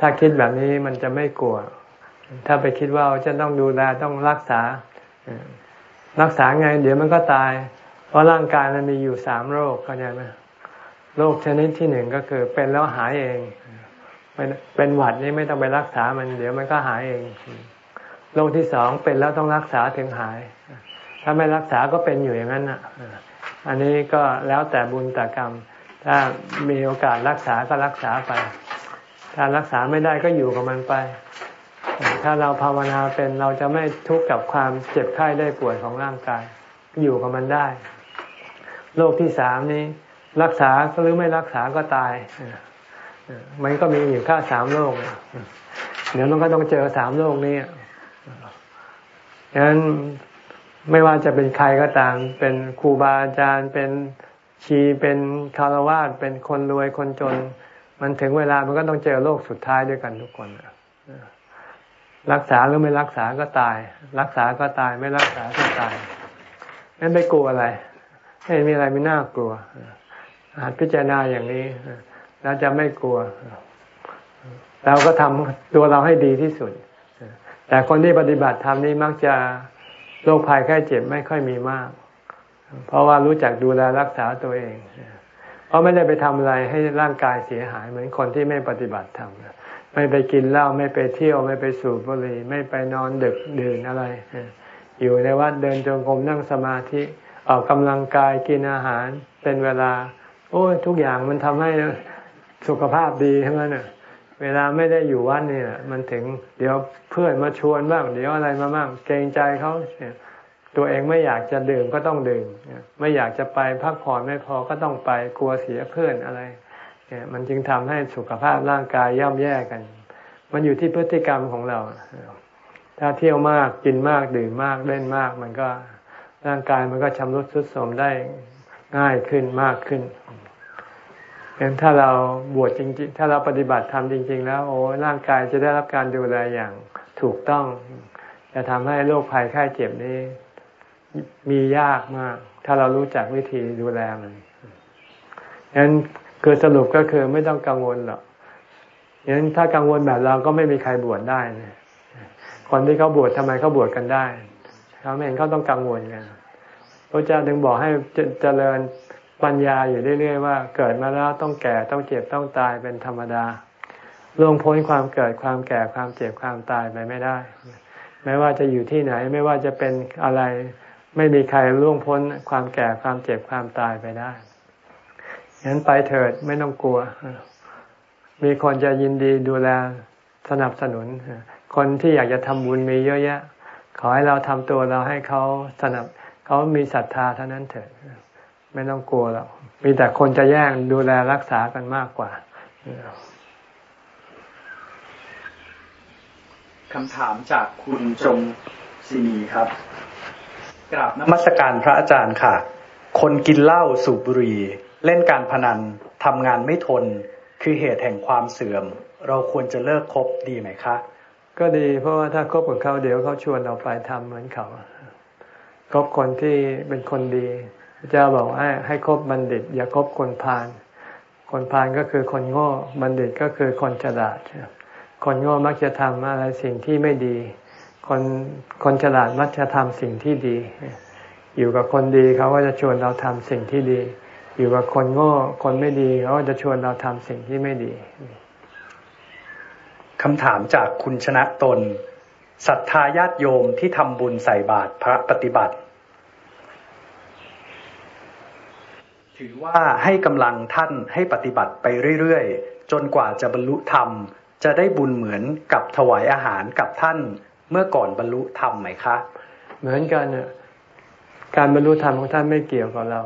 Speaker 1: ถ้าคิดแบบนี้มันจะไม่กลัว ถ้าไปคิดว่าจะต้องดูแลต้องรักษา รักษาไง เดี๋ยวมันก็ตาย เพราะร่างกายมันมีอยู่สามโรคเข้าใจไหมโรคชนิดที่หนึ่งก็คือเป็นแล้วหายเอง เป็นหวัดนี่ไม่ต้องไปรักษามัน เดี๋ยวมันก็หายเอง โรคที่สองเป็นแล้วต้องรักษาถึงหาย ถ้าไม่รักษาก็เป็นอยู่อย่างนั้นอะ อันนี้ก็แล้วแต่บุญแต่กรรม ถ้ามีโอกาสรักษาก็รักษาไป ถ้ารักษาไม่ได้ก็อยู่กับมันไป ถ้าเราภาวนาเป็นเราจะไม่ทุกข์กับความเจ็บไข้ได้ป่วยของร่างกาย อยู่กับมันได้ โรคที่สามนี้ รักษาหรือไม่รักษาก็ตายมันก็มีอยู่ค่าสามโรคเดี๋ยวมันก็ต้องเจอสามโรคนี้ฉะนั้นไม่ว่าจะเป็นใครก็ตาม เป็นครูบาอาจารย์เป็นชีเป็นคารวาสเป็นคนรวยคนจน มันถึงเวลามันก็ต้องเจอโลกสุดท้ายด้วยกันทุกคน รักษาหรือไม่รักษาก็ตาย รักษาก็ตาย ไม่รักษาก็ตายนั่นไม่กลัวอะไรไม่มีอะไรไม่น่ากลัวอาจพิจารณาอย่างนี้เราจะไม่กลัว เราก็ทำตัวเราให้ดีที่สุด แต่คนที่ปฏิบัติธรรมนี่มักจะโรคภัยไข้เจ็บไม่ค่อยมีมาก เพราะว่ารู้จักดูแลรักษาตัวเอง เพราะไม่ได้ไปทำอะไรให้ร่างกายเสียหายเหมือนคนที่ไม่ปฏิบัติธรรม ไม่ไปกินเหล้าไม่ไปเที่ยวไม่ไปสูบบุหรี่ไม่ไปนอนดึกดื่นอะไร อยู่ในวัดเดินจงกรมนั่งสมาธิออกกำลังกายกินอาหารเป็นเวลา โอ้ยทุกอย่างมันทำให้สุขภาพดีทั้งนั้นน่ะเวลาไม่ได้อยู่วัดนี่แหละมันถึงเดี๋ยวเพื่อนมาชวนบ้าง เดี๋ยวอะไรมาบ้างเกรงใจเขาตัวเองไม่อยากจะดื่มก็ต้องดื่มไม่อยากจะไปพักผ่อนไม่พอก็ต้องไปกลัวเสียเพื่อนอะไร มันจึงทำให้สุขภาพร่างกายย่ำแย่กัน มันอยู่ที่พฤติกรรมของเรา ถ้าเที่ยวมากกินมากดื่มมากเล่นมาก มันก็ร่างกายมันก็ชำรุดทรุดโทรมได้ง่ายขึ้นมากขึ้นเห็นถ้าเราบวชจริง ๆ ถ้าเราปฏิบัติทำจริง ๆ แล้ว โอ้ร่างกายจะได้รับการดูแลอย่างถูกต้อง จะทำให้โรคภัยไข้เจ็บนี้ มียากมาก ถ้าเรารู้จักวิธีดูแลมันฉะนั้น คือสรุปก็คือไม่ต้องกังวลหรอกย่างนั้นถ้ากังวลแบบเราก็ไม่มีใครบวชได้นะคนที่เขาบวชทำไมเขาบวชกันได้เขาไม่เห็นเขาต้องกังวลกันพระเจ้าถึงบอกให้เจริญปัญญาอยู่เรื่อยๆว่า เกิดมาแล้วต้องแก่ต้องเจ็บต้องตายเป็นธรรมดาล่วงพ้นความเกิดความแก่ความเจ็บความตายไปไม่ได้ ไม่ว่าจะอยู่ที่ไหน ไม่ว่าจะเป็นอะไร ไม่มีใครล่วงพ้นความแก่ความเจ็บความตายไปได้ งั้นไปเถิดไม่ต้องกลัว มีคนจะยินดีดูแลสนับสนุน คนที่อยากจะทำบุญมีเยอะแยะ ขอให้เราทำตัวเราให้เขาสนับเขามีศรัทธาเท่านั้นเถิด ไม่ต้องกลัวหรอกมีแต่คนจะแย่งดูแลรักษากันมากกว่า
Speaker 2: คำถามจากคุณจงศินีครับกราบนมัสการพระอาจารย์ค่ะ คนกินเหล้าสูบบุหรี่ เล่นการพนันทำงานไม่ทน คือเหตุแห่งความเสื่อม เราควรจะเลิกคบดีไหมคะ
Speaker 1: ก็ดีเพราะว่าถ้าคบกับเขาเดี๋ยวเขาชวนเราไปทำเหมือนเขาคบคนที่เป็นคนดีพระเจ้าบอกให้ให้คบบัณฑิต อย่าคบคนพาลคนพาลก็คือคนโง่บัณฑิตก็คือคนฉลาด คนโง่มักจะทำอะไรสิ่งที่ไม่ดี คนคนฉลาดมักจะทำสิ่งที่ดี อยู่กับคนดีเขาก็จะชวนเราทำสิ่งที่ดี อยู่กับคนโง่คนไม่ดีเขาก็จะชวนเราทำสิ่งที่ไม่ดี
Speaker 2: คำถามจากคุณชนะตนศรัทธาญาติโยมที่ทำบุญใส่บาตรพระปฏิบัติ ถือว่าให้กำลังท่านให้ปฏิบัติไปเรื่อยๆ จนกว่าจะบรรลุธรรม จะได้บุญเหมือนกับถวายอาหารกับท่านเมื่อก่อนบรรลุธรรมไหมคะ
Speaker 1: เหมือนกันการบรรลุธรรมของท่านไม่เกี่ยวกับเรา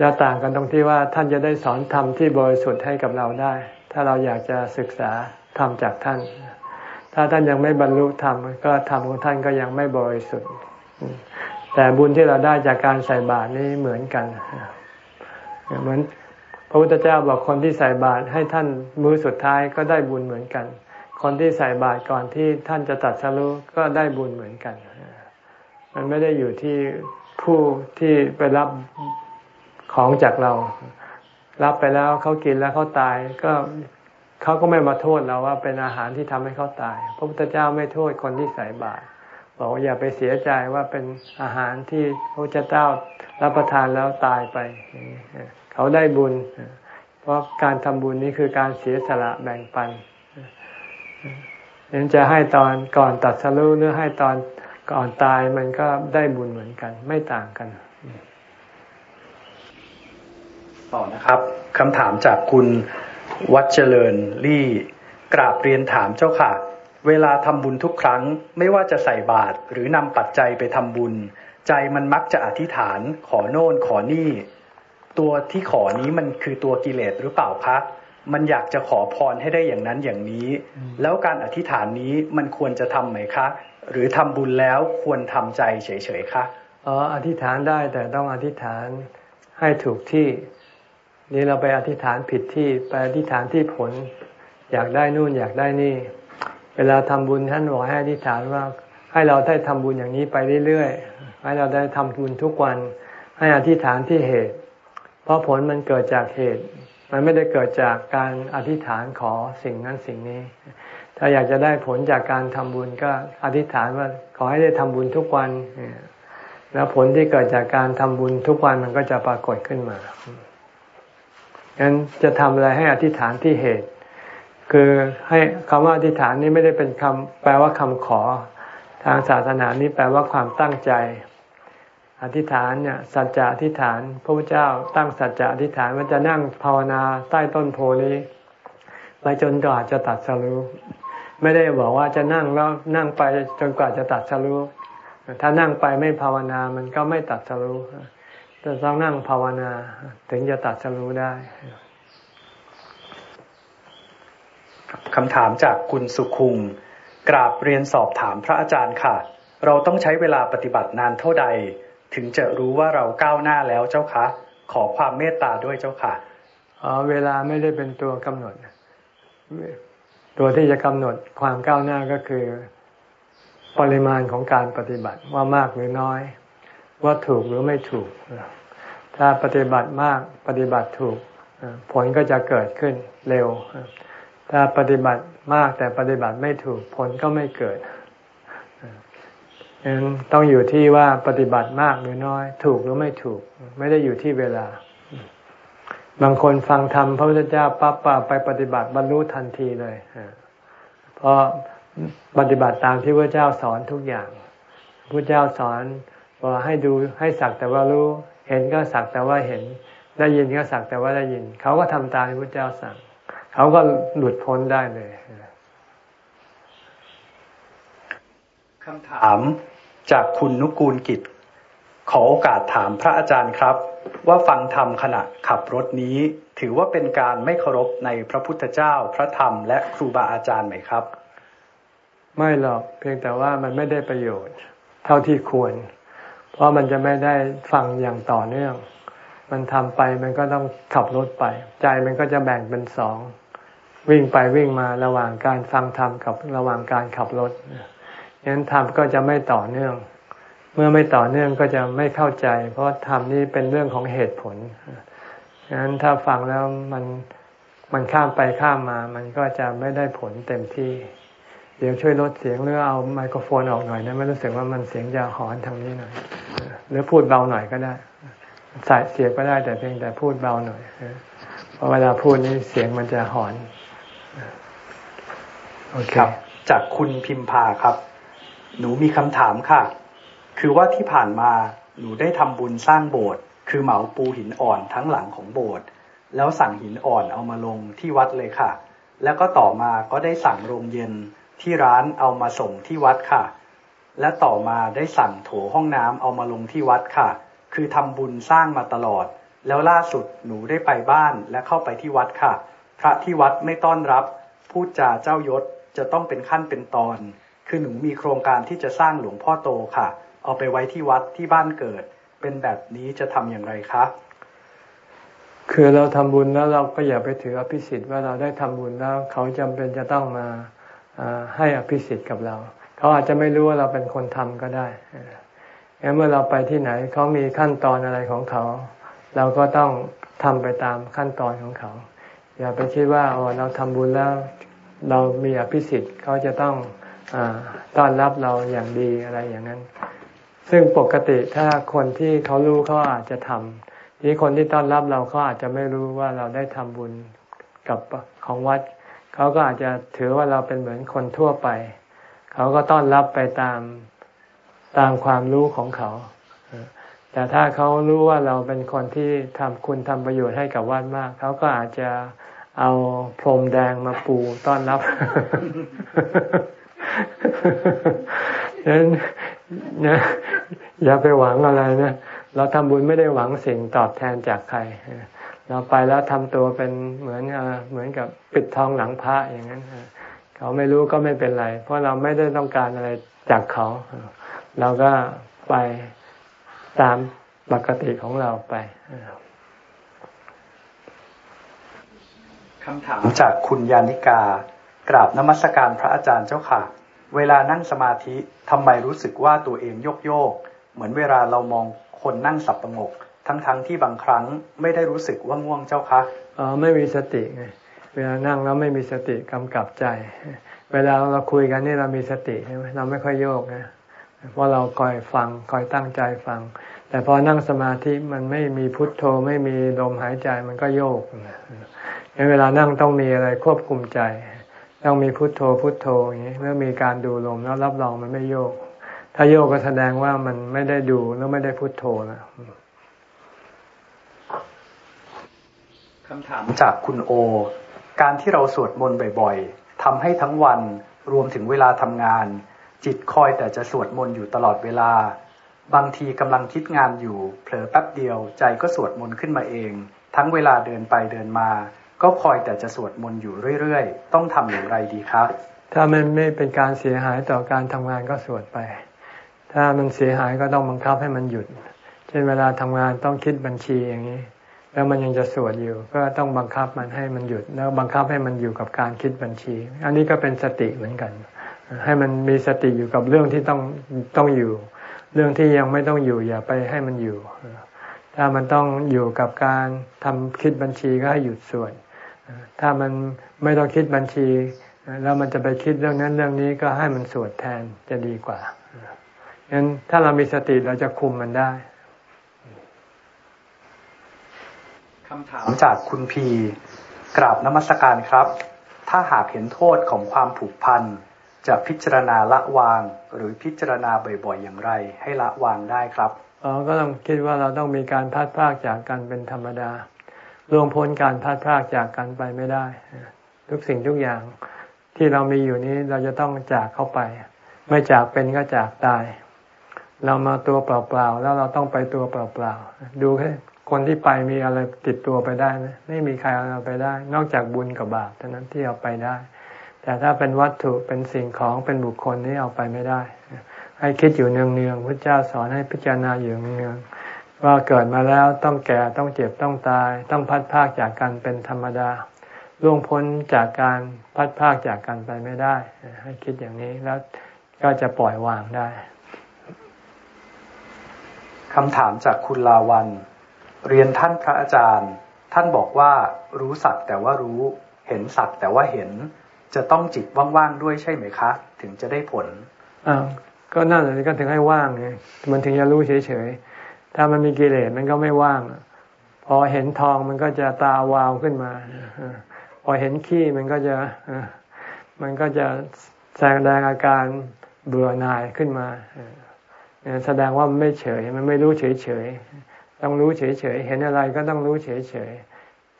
Speaker 1: จะต่างกันตรงที่ว่าท่านจะได้สอนธรรมที่บริสุทธิ์ให้กับเราได้ ถ้าเราอยากจะศึกษาธรรมจากท่าน ถ้าท่านยังไม่บรรลุธรรมก็ธรรมของท่านก็ยังไม่บริสุทธิ์ แต่บุญที่เราได้จากการใส่บาตรนี้เหมือนกัน เหมือนพระพุทธเจ้าบอกคนที่ใส่บาตรให้ท่านมือสุดท้ายก็ได้บุญเหมือนกัน คนที่ใส่บาตรก่อนที่ท่านจะตัดสรุก็ได้บุญเหมือนกัน มันไม่ได้อยู่ที่ผู้ที่ไปรับ ของจากเรา รับไปแล้วเขากินแล้วเขาตายก็เขาก็ไม่มาโทษเราว่าเป็นอาหารที่ทำให้เขาตาย พระพุทธเจ้าไม่โทษคนที่ใส่บาตรบอกอย่าไปเสียใจว่าเป็นอาหารที่พระพุทธเจ้ารับประทานแล้วตายไปเขาได้บุญ เพราะการทำบุญนี้คือการเสียสละแบ่งปันนั้นจะให้ตอนก่อนตัดสรุหรือให้ตอนก่อนตายมันก็ได้บุญเหมือนกัน ไม่ต่างกัน
Speaker 2: ต่อนะครับคำถามจากคุณวัดเจริญลี่กราบเรียนถามเจ้าค่ะ เวลาทำบุญทุกครั้ง ไม่ว่าจะใส่บาตรหรือนำปัจจัยไปทำบุญ ใจมันมักจะอธิษฐาน ขอโน่นขอนี่ ตัวที่ขอนี้มันคือตัวกิเลสหรือเปล่าคะมันอยากจะขอพรให้ได้อย่างนั้นอย่างนี้ แล้วการอธิษฐานนี้มันควรจะทํำไหมคะ หรือทำบุญแล้วควรทำใจเฉยๆคะ
Speaker 1: อ๋ออธิษฐานได้แต่ต้องอธิษฐานให้ถูกที่ นี่เราไปอธิษฐานผิดที่ไปอธิษฐานที่ผล อยากได้นู่นอยากได้นี่ เวลาทำบุญท่านบอกให้อธิษฐานว่า ให้เราได้ทำบุญอย่างนี้ไปเรื่อยๆให้เราได้ทำบุญทุกวัน ให้อธิษฐานที่เหตุ เพราะผลมันเกิดจากเหตุ มันไม่ได้เกิดจากการอธิษฐานขอสิ่งนั้นสิ่งนี้ ถ้าอยากจะได้ผลจากการทำบุญก็อธิษฐานว่าขอให้ได้ทำบุญทุกวัน แล้วผลที่เกิดจากการทำบุญทุกวันมันก็จะปรากฏขึ้นมา งั้นจะทำอะไรให้อธิษฐานที่เหตุ คือให้คำว่าอธิษฐานนี้ไม่ได้เป็นคำแปลว่าคำขอ ทางศาสนานี้แปลว่าความตั้งใจ อธิษฐานเนี่ยสัจจะอธิษฐาน พระพุทธเจ้าตั้งสัจจะอธิษฐานว่าจะนั่งภาวนาใต้ต้นโพนี้ไปจนกว่าจะตัดสรู้ไม่ได้บอกว่าจะนั่งแล้วนั่งไปจนกว่าจะตัดสรู้ถ้านั่งไปไม่ภาวนามันก็ไม่ตัดสรู้ จะต้องนั่งภาวนา ถึงจะตัดสรู้ได้
Speaker 2: คำถามจากคุณสุคุงกราบเรียนสอบถามพระอาจารย์ค่ะ เราต้องใช้เวลาปฏิบัตินานเท่าใด ถึงจะรู้ว่าเราก้าวหน้าแล้วเจ้าคะ ขอความเมตตาด้วยเจ้าค่ะ
Speaker 1: อ๋อเวลาไม่ได้เป็นตัวกำหนด ตัวที่จะกำหนดความก้าวหน้าก็คือ ปริมาณของการปฏิบัติว่ามากหรือน้อย ว่าถูกหรือไม่ถูก ถ้าปฏิบัติมากปฏิบัติถูกผลก็จะเกิดขึ้นเร็ว ถ้าปฏิบัติมากแต่ปฏิบัติไม่ถูกผลก็ไม่เกิดยังต้องอยู่ที่ว่าปฏิบัติมากหรือน้อย ถูกหรือไม่ถูก ไม่ได้อยู่ที่เวลา บางคนฟังธรรมพระพุทธเจ้าปั๊บไปปฏิบัติบรรลุทันทีเลยเพราะปฏิบัติตามที่พระเจ้าสอนทุกอย่างพระเจ้าสอน บอกให้ดูให้สักแต่ว่ารู้ เห็นก็สักแต่ว่าเห็น ได้ยินก็สักแต่ว่าได้ยิน เขาก็ทำตามที่พระเจ้าสั่ง เขาก็หลุดพ้นได้เลย
Speaker 2: คำถามจากคุณนุกูลกิจ ขอโอกาสถามพระอาจารย์ครับ ว่าฟังธรรมขณะขับรถนี้ ถือว่าเป็นการไม่เคารพในพระพุทธเจ้า พระธรรมและครูบาอาจารย์ไหมครับ
Speaker 1: ไม่หรอกเพียงแต่ว่ามันไม่ได้ประโยชน์ เท่าที่ควร เพราะมันจะไม่ได้ฟังอย่างต่อเนื่อง มันทำไปมันก็ต้องขับรถไป ใจมันก็จะแบ่งเป็นสอง วิ่งไปวิ่งมาระหว่างการฟังธรรมกับระหว่างการขับรถงั้นธรรมก็จะไม่ต่อเนื่อง เมื่อไม่ต่อเนื่องก็จะไม่เข้าใจ เพราะธรรมนี้เป็นเรื่องของเหตุผลงั้นถ้าฟังแล้วมันมันข้ามไปข้ามมา มันก็จะไม่ได้ผลเต็มที่ เดี๋ยวช่วยลดเสียงหรือเอาไมโครโฟนออกหน่อยนะไม่รู้สึกว่ามันเสียงจะหอนทางนี้หน่อยหรือพูดเบาหน่อยก็ได้ใส่เสียงก็ได้แต่เพียงแต่พูดเบาหน่อยเพราะเวลาพูดนี้เสียงมันจะหอน
Speaker 2: โอเคจากคุณพิมพาครับ หนูมีคำถามค่ะ คือว่าที่ผ่านมาหนูได้ทำบุญสร้างโบสถ์คือเหมาปูหินอ่อนทั้งหลังของโบสถ์แล้วสั่งหินอ่อนเอามาลงที่วัดเลยค่ะ แล้วก็ต่อมาก็ได้สั่งโรงเย็น ที่ร้านเอามาส่งที่วัดค่ะ และต่อมาได้สั่งโถห้องน้ำเอามาลงที่วัดค่ะ คือทำบุญสร้างมาตลอด แล้วล่าสุดหนูได้ไปบ้านและเข้าไปที่วัดค่ะ พระที่วัดไม่ต้อนรับ พูดจาเจ้ายศจะต้องเป็นขั้นเป็นตอน คือหนูมีโครงการที่จะสร้างหลวงพ่อโตค่ะ เอาไปไว้ที่วัดที่บ้านเกิด เป็นแบบนี้จะทำอย่างไรคะ
Speaker 1: คือเราทำบุญแล้วเราก็อย่าไปถืออภิสิทธิ์ว่าเราได้ทำบุญแล้ว เขาจำเป็นจะต้องมา ให้อภิสิทธิ์กับเรา เขาอาจจะไม่รู้ว่าเราเป็นคนทำก็ได้งั้นเมื่อเราไปที่ไหนเขามีขั้นตอนอะไรของเขา เราก็ต้องทำไปตามขั้นตอนของเขา อย่าไปคิดว่าอ๋อเราทำบุญแล้ว เรามีอภิสิทธิ์เขาจะต้องอต้อนรับเราอย่างดีอะไรอย่างนั้น ซึ่งปกติถ้าคนที่เขารู้เขาอาจจะทำที่คนที่ต้อนรับเราเขาอาจจะไม่รู้ว่าเราได้ทำบุญกับของวัด เขาก็อาจจะถือว่าเราเป็นเหมือนคนทั่วไป เขาก็ต้อนรับไปตามตามความรู้ของเขา แต่ถ้าเขารู้ว่าเราเป็นคนที่ทำคุณทำประโยชน์ให้กับวัดมาก เขาก็อาจจะเอาพรมแดงมาปูต้อนรับฉะนั้นนะอย่าไปหวังอะไรนะ เราทำบุญไม่ได้หวังสิ่งตอบแทนจากใคร เราไปแล้วทำตัวเป็นเหมือนเหมือนกับปิดทองหลังพระอย่างนั้นเขาไม่รู้ก็ไม่เป็นไร เพราะเราไม่ได้ต้องการอะไรจากเขา เราก็ไปตามปกติของเราไป
Speaker 2: คำถามจากคุณยานิกากราบนมัสการพระอาจารย์เจ้าค่ะ เวลานั่งสมาธิทำไมรู้สึกว่าตัวเองโยกโยก เหมือนเวลาเรามองคนนั่งสับประงก ทั้งๆทที่บางครั้งไม่ได้รู้สึกว่าง่วงเจ้าคะ
Speaker 1: อ๋อไม่มีสติไงเวลานั่งแล้วไม่มีสติกำกับใจ เวลาเราคุยกันนี่เรามีสติใช่ไหมเราไม่ค่อยโยกนะเพราะเราคอยฟังคอยตั้งใจฟัง แต่พอนั่งสมาธิมันไม่มีพุทโธไม่มีลมหายใจมันก็โยกเวลานั่งต้องมีอะไรควบคุมใจ ต้องมีพุทโธพุทโธอย่างนี้เมื่อมีการดูลมแล้วรับรองมันไม่โยก ถ้าโยกก็แสดงว่ามันไม่ได้ดูแล้วไม่ได้พุทโธแล้ว
Speaker 2: คำถามจากคุณโอ การที่เราสวดมนต์บ่อยๆทำให้ทั้งวันรวมถึงเวลาทำงาน จิตคอยแต่จะสวดมนต์อยู่ตลอดเวลา บางทีกำลังคิดงานอยู่ เผลอแป๊บเดียว ใจก็สวดมนต์ขึ้นมาเอง ทั้งเวลาเดินไปเดินมา ก็คอยแต่จะสวดมนต์อยู่เรื่อยๆ ต้องทำอย่างไรดีครับ
Speaker 1: ถ้ามันไม่เป็นการเสียหายต่อการทำงานก็สวดไป ถ้ามันเสียหายก็ต้องบังคับให้มันหยุด เช่นเวลาทำงานต้องคิดบัญชีอย่างนี้ แล้วมันยังจะสวดอยู่ ก็ต้องบังคับมันให้มันหยุด แล้วบังคับให้มันอยู่กับการคิดบัญชี อันนี้ก็เป็นสติเหมือนกัน ให้มันมีสติอยู่กับเรื่องที่ต้องต้องอยู่ เรื่องที่ยังไม่ต้องอยู่อย่าไปให้มันอยู่ ถ้ามันต้องอยู่กับการทำคิดบัญชีก็ให้หยุดสวดถ้ามันไม่ต้องคิดบัญชี แล้วมันจะไปคิดเรื่องนั้นเรื่องนี้ก็ให้มันสวดแทนจะดีกว่างั้นถ้าเรามีสติเราจะคุมมันได้
Speaker 2: คำถามจากคุณพีกราบนมัสการครับ ถ้าหากเห็นโทษของความผูกพัน จะพิจารณาละวาง หรือพิจารณาบ่อยๆ อย่างไร ให้ละวางได้ครับ
Speaker 1: ออก็ต้องคิดว่าเราต้องมีการพัดพากจากกันเป็นธรรมดาล่วงพ้นการพัดพากจากกันไปไม่ได้ ทุกสิ่งทุกอย่างที่เรามีอยู่นี้เราจะต้องจากเข้าไป ไม่จากเป็นก็จากตาย เรามาตัวเปล่าๆแล้วเราต้องไปตัวเปล่าๆดูแคนที่ไปมีอะไรติดตัวไปได้ไหมไม่มีใครเอาไปได้ นอกจากบุญกับบาปเท่านั้นที่เอาไปได้ แต่ถ้าเป็นวัตถุเป็นสิ่งของเป็นบุคคลนี่เอาไปไม่ได้ ให้คิดอยู่เนืองๆพระเจ้าสอนให้พิจารณาอยู่เนืองว่าเกิดมาแล้วต้องแก่ต้องเจ็บต้องตาย ต้องพัดพากจากกันเป็นธรรมดาล่วงพ้นจากการพัดพากจากกันไปไม่ได้ ให้คิดอย่างนี้แล้วก็จะปล่อยวางได้
Speaker 2: คำถามจากคุณลาวัน เรียนท่านพระอาจารย์ ท่านบอกว่ารู้สักแต่ว่ารู้ เห็นสักแต่ว่าเห็น จะต้องจิตว่างๆด้วยใช่ไหมคะ ถึงจะได้ผล
Speaker 1: อ้าก็นั่นเลยก็ถึงให้ว่างไงมันถึงจะรู้เฉยๆถ้ามันมีกิเลสมันก็ไม่ว่างพอเห็นทองมันก็จะตาวาวขึ้นมาพอเห็นขี้มันก็จะมันก็จะแสดงอาการเบื่อหน่ายขึ้นมาแสดงว่ามันไม่เฉย มันไม่รู้เฉยเฉย ต้องรู้เฉยเฉยเห็นอะไรก็ต้องรู้เฉยเฉย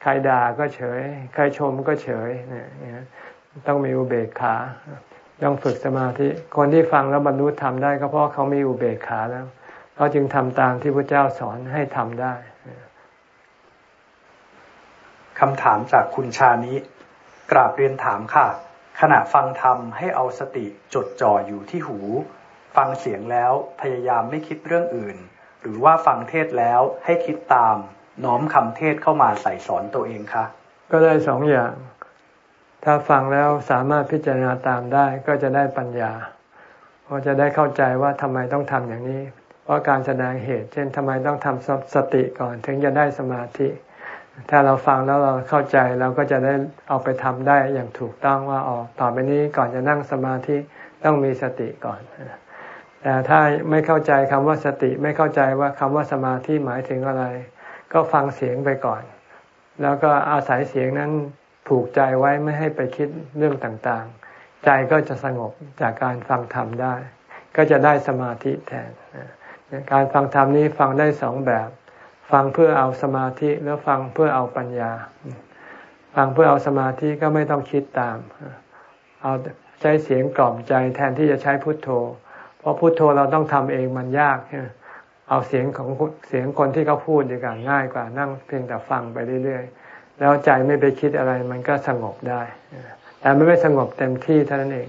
Speaker 1: ใครด่าก็เฉย ใครชมก็เฉยเนี่ยต้องมีอุเบกขา ต้องฝึกสมาธิ คนที่ฟังแล้วบรรลุธรรมได้ก็เพราะเขามีอุเบกขาแล้ว เขาจึงทำตามที่พระเจ้าสอนให้ทำได้
Speaker 2: คำถามจากคุณชานิกราบเรียนถามค่ะ ขณะฟังธรรมให้เอาสติจดจ่ออยู่ที่หู ฟังเสียงแล้วพยายามไม่คิดเรื่องอื่น หรือว่าฟังเทศแล้วให้คิดตามน้อมคำเทศเข้ามาใส่สอนตัวเองคะ
Speaker 1: ก็ได้สองอย่าง ถ้าฟังแล้วสามารถพิจารณาตามได้ก็จะได้ปัญญาเพราะจะได้เข้าใจว่าทำไมต้องทำอย่างนี้ เพราะการแสดงเหตุ เช่นทำไมต้องทำสติก่อนถึงจะได้สมาธิ ถ้าเราฟังแล้วเราเข้าใจเราก็จะได้เอาไปทำได้อย่างถูกต้องว่าออกต่อไปนี้ก่อนจะนั่งสมาธิต้องมีสติก่อน แต่ถ้าไม่เข้าใจคำว่าสติไม่เข้าใจว่าคำว่าสมาธิหมายถึงอะไร ก็ฟังเสียงไปก่อน แล้วก็อาศัยเสียงนั้นผูกใจไว้ไม่ให้ไปคิดเรื่องต่างๆ ใจก็จะสงบจากการฟังธรรมได้ ก็จะได้สมาธิแทน การฟังธรรมนี้ฟังได้สองแบบ ฟังเพื่อเอาสมาธิแล้วฟังเพื่อเอาปัญญา ฟังเพื่อเอาสมาธิก็ไม่ต้องคิดตาม เอาใช้เสียงกล่อมใจแทนที่จะใช้พุทโธ เพราะพุทโธเราต้องทำเองมันยากเอาเสียงของเสียงคนที่เขาพูดดีกว่าง่ายกว่านั่งเพียงแต่ฟังไปเรื่อยๆ แล้วใจไม่ไปคิดอะไรมันก็สงบได้ แต่ไม่ไม่สงบเต็มที่เท่านั้นเอง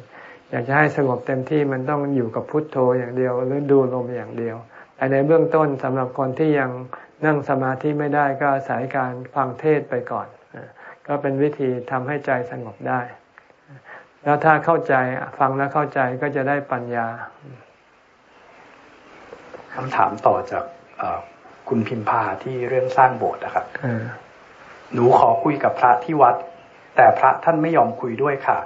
Speaker 1: อยากจะให้สงบเต็มที่มันต้องอยู่กับพุทโธอย่างเดียว หรือดูลมอย่างเดียวแต่ในเบื้องต้นสำหรับคนที่ยังนั่งสมาธิไม่ได้ก็อาศัยการฟังเทศไปก่อน ก็เป็นวิธีทำให้ใจสงบได้ แล้วถ้าเข้าใจฟังแล้วเข้าใจก็จะได้ปัญญา
Speaker 2: คำถามต่อจากคุณพิมพาที่เรื่องสร้างโบสถ์นะครับหนูขอคุยกับพระที่วัด แต่พระท่านไม่ยอมคุยด้วยค่ะ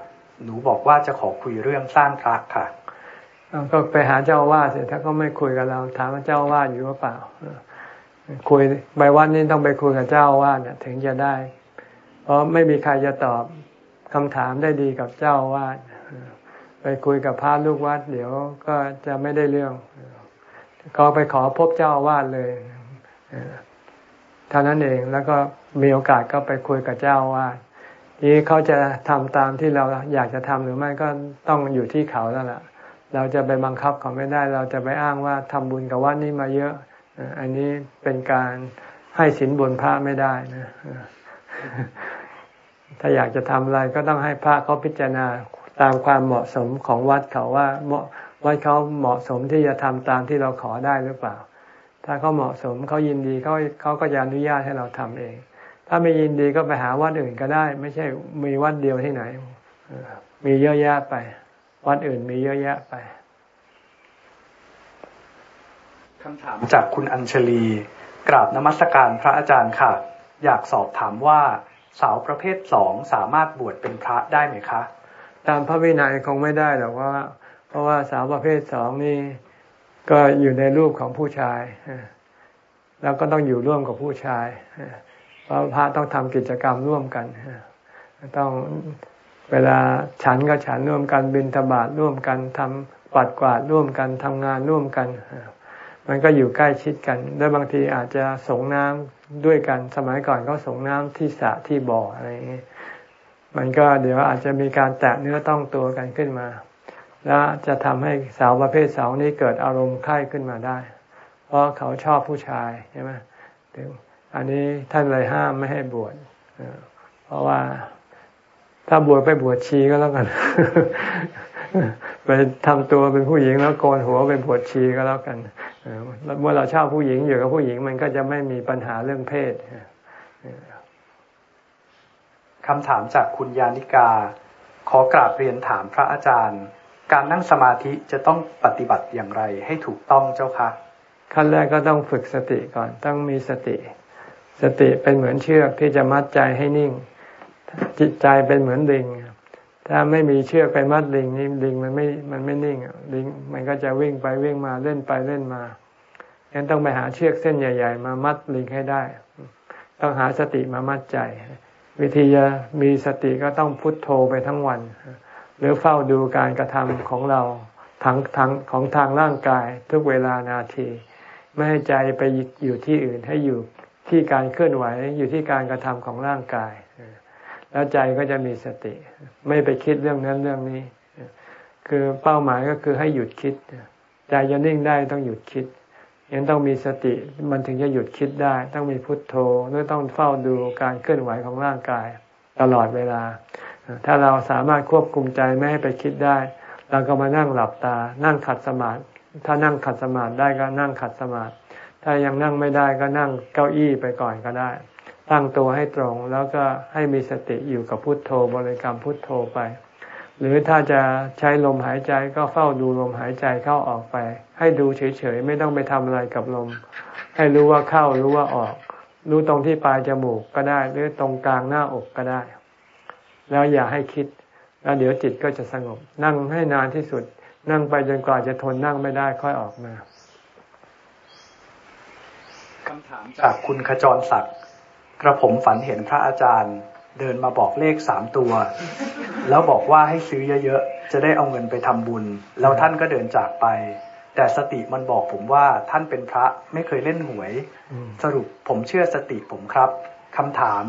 Speaker 2: หนูบอกว่าจะขอคุยเรื่องสร้างพระค่ะ
Speaker 1: ก็ไปหาเจ้าวาดเสร็จถ้าก็ไม่คุยกับเรา ถามว่าเจ้าวาดอยู่หรือเปล่าคุยไปวัดนี้ต้องไปคุยกับเจ้าวาดถึงจะได้ เพราะไม่มีใครจะตอบ คำถามได้ดีกับเจ้าวาดไปคุยกับพระลูกวัด เดี๋ยวก็จะไม่ได้เรื่อง ก็ไปขอพบเจ้าวาดเลยท่านั้นเองแล้วก็มีโอกาสก็ไปคุยกับเจ้าว่าที่เขาจะทำตามที่เราอยากจะทำหรือไม่ก็ต้องอยู่ที่เขาแล้วล่ะ เราจะไปบังคับเขาไม่ได้ เราจะไปอ้างว่าทำบุญกับวัดนี้มาเยอะ อันนี้เป็นการให้สินบนพระไม่ได้นะ ถ้าอยากจะทำอะไรก็ต้องให้พระเขาพิจารณาตามความเหมาะสมของวัดเขาว่าเหมาะวัดเขาเหมาะสมที่จะทำตามที่เราขอได้หรือเปล่า ถ้าเขาเหมาะสมเขายินดีเขาเขาก็จะอนุญาตให้เราทำเอง ถ้าไม่ยินดีก็ไปหาวัดอื่นก็ได้ ไม่ใช่มีวัดเดียวที่ไหน มีเยอะแยะไป วัดอื่นมีเยอะแยะไป
Speaker 2: คำถามจากคุณอัญชลี กราบนมัสการพระอาจารย์ค่ะ อยากสอบถามว่า สาวประเภทสองสามารถบวชเป็นพระได้ไหมคะ
Speaker 1: ตามพระวินัยคงไม่ได้หรอกว่า เพราะว่าสาวประเภทสองนี่ก็อยู่ในรูปของผู้ชาย แล้วก็ต้องอยู่ร่วมกับผู้ชาย เพราะพระต้องทำกิจกรรมร่วมกัน ต้องเวลาฉันก็ฉันร่วมกันบินธบาตร่วมกันทำปัดกวาดร่วมกันทำงานร่วมกัน มันก็อยู่ใกล้ชิดกันด้วบางทีอาจจะส่งน้ำด้วยกัน สมัยก่อนก็ส่งน้ำที่สระที่บ่ออะไรอย่างนี้มันก็เดี๋ยวอาจจะมีการแตะเนื้อต้องตัวกันขึ้นมา แล้วจะทำให้สาวประเภทสองนี้เกิดอารมณ์ไข้ขึ้นมาได้ เพราะเขาชอบผู้ชายใช่ไหมอันนี้ท่านเลยห้ามไม่ให้บวชเพราะว่าถ้าบวชไปบวชชีก็แล้วกัน ไปทำตัวเป็นผู้หญิงแล้วโกนหัวเป็นบวชชีก็แล้วกันเมื่อเราชอบผู้หญิงอยู่กับผู้หญิงมันก็จะไม่มีปัญหาเรื่องเพศ
Speaker 2: คำถามจากคุณยานิกา ขอกราบเรียนถามพระอาจารย์ การนั่งสมาธิจะต้องปฏิบัติอย่างไรให้ถูกต้องเจ้าคะ
Speaker 1: ขั้นแรกก็ต้องฝึกสติก่อนต้องมีสติ สติเป็นเหมือนเชือกที่จะมัดใจให้นิ่ง จิตใจเป็นเหมือนลิง ถ้าไม่มีเชือกไปมัดลิงนี่ลิงมันไม่มันไม่นิ่งลิงมันก็จะวิ่งไปวิ่งมาเล่นไปเล่นมางั้นต้องไปหาเชือกเส้นใหญ่ ๆ มามัดลิงให้ได้ ต้องหาสติมามัดใจ วิธีจะมีสติก็ต้องพุทโธไปทั้งวัน หรือเฝ้าดูการกระทำของเราทั้งทั้งของทางร่างกายทุกเวลานาที ไม่ให้ใจไปอยู่ที่อื่นให้อยู่ที่การเคลื่อนไหวอยู่ที่การกระทำของร่างกาย แล้วใจก็จะมีสติ ไม่ไปคิดเรื่องนั้นเรื่องนี้ คือเป้าหมายก็คือให้หยุดคิด ใจจะนิ่งได้ต้องหยุดคิดยังต้องมีสติมันถึงจะหยุดคิดได้ ต้องมีพุทโธหรือต้องเฝ้าดูการเคลื่อนไหวของร่างกายตลอดเวลา ถ้าเราสามารถควบคุมใจไม่ให้ไปคิดได้เราก็มานั่งหลับตา นั่งขัดสมาธิถ้านั่งขัดสมาธิได้ก็นั่งขัดสมาธิถ้ายังนั่งไม่ได้ก็นั่งเก้าอี้ไปก่อนก็ได้ ตั้งตัวให้ตรง แล้วก็ให้มีสติอยู่กับพุทโธบริกรรมพุทโธไป หรือถ้าจะใช้ลมหายใจก็เฝ้าดูลมหายใจเข้าออกไป ให้ดูเฉยๆไม่ต้องไปทำอะไรกับลม ให้รู้ว่าเข้ารู้ว่าออก รู้ตรงที่ปลายจมูกก็ได้ หรือตรงกลางหน้าอกก็ได้ แล้วอย่าให้คิด แล้วเดี๋ยวจิตก็จะสงบ นั่งให้นานที่สุด นั่งไปจนกว่าจะทนนั่งไม่ได้ค่อยออกมา
Speaker 2: คำถามจากคุณขจรศักดิ์ กระผมฝันเห็นพระอาจารย์เดินมาบอกเลขสามตัว แล้วบอกว่าให้ซื้อเยอะๆ จะได้เอาเงินไปทำบุญ แล้วท่านก็เดินจากไป แต่สติมันบอกผมว่าท่านเป็นพระไม่เคยเล่นหวย สรุปผมเชื่อสติผมครับคำถาม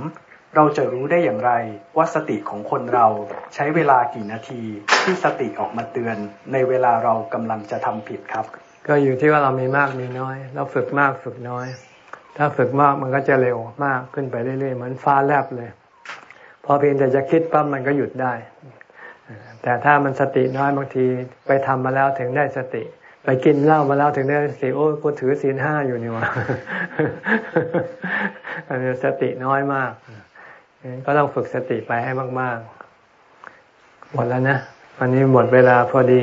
Speaker 2: เราจะรู้ได้อย่างไรว่าสติของคนเราใช้เวลากี่นาทีที่สติออกมาเตือน ในเวลาเรากำลังจะทำผิดครับ
Speaker 1: ก็อยู่ที่ว่าเรามีมากมีน้อย เราฝึกมากฝึกน้อย ถ้าฝึกมากมันก็จะเร็วมากขึ้นไปเรื่อยๆเหมือนฟ้าแลบเลย พอเพียงแต่จะคิดปั๊บมันก็หยุดได้ แต่ถ้ามันสติน้อยบางทีไปทำมาแล้วถึงได้สติ ไปกินเหล้ามาแล้วถึงได้สติโอ้กูถือศีลห้าอยู่นี่วะอันนี้สติน้อยมาก ก็ต้องฝึกสติไปให้มากๆหมดแล้วนะวันนี้หมดเวลาพอดี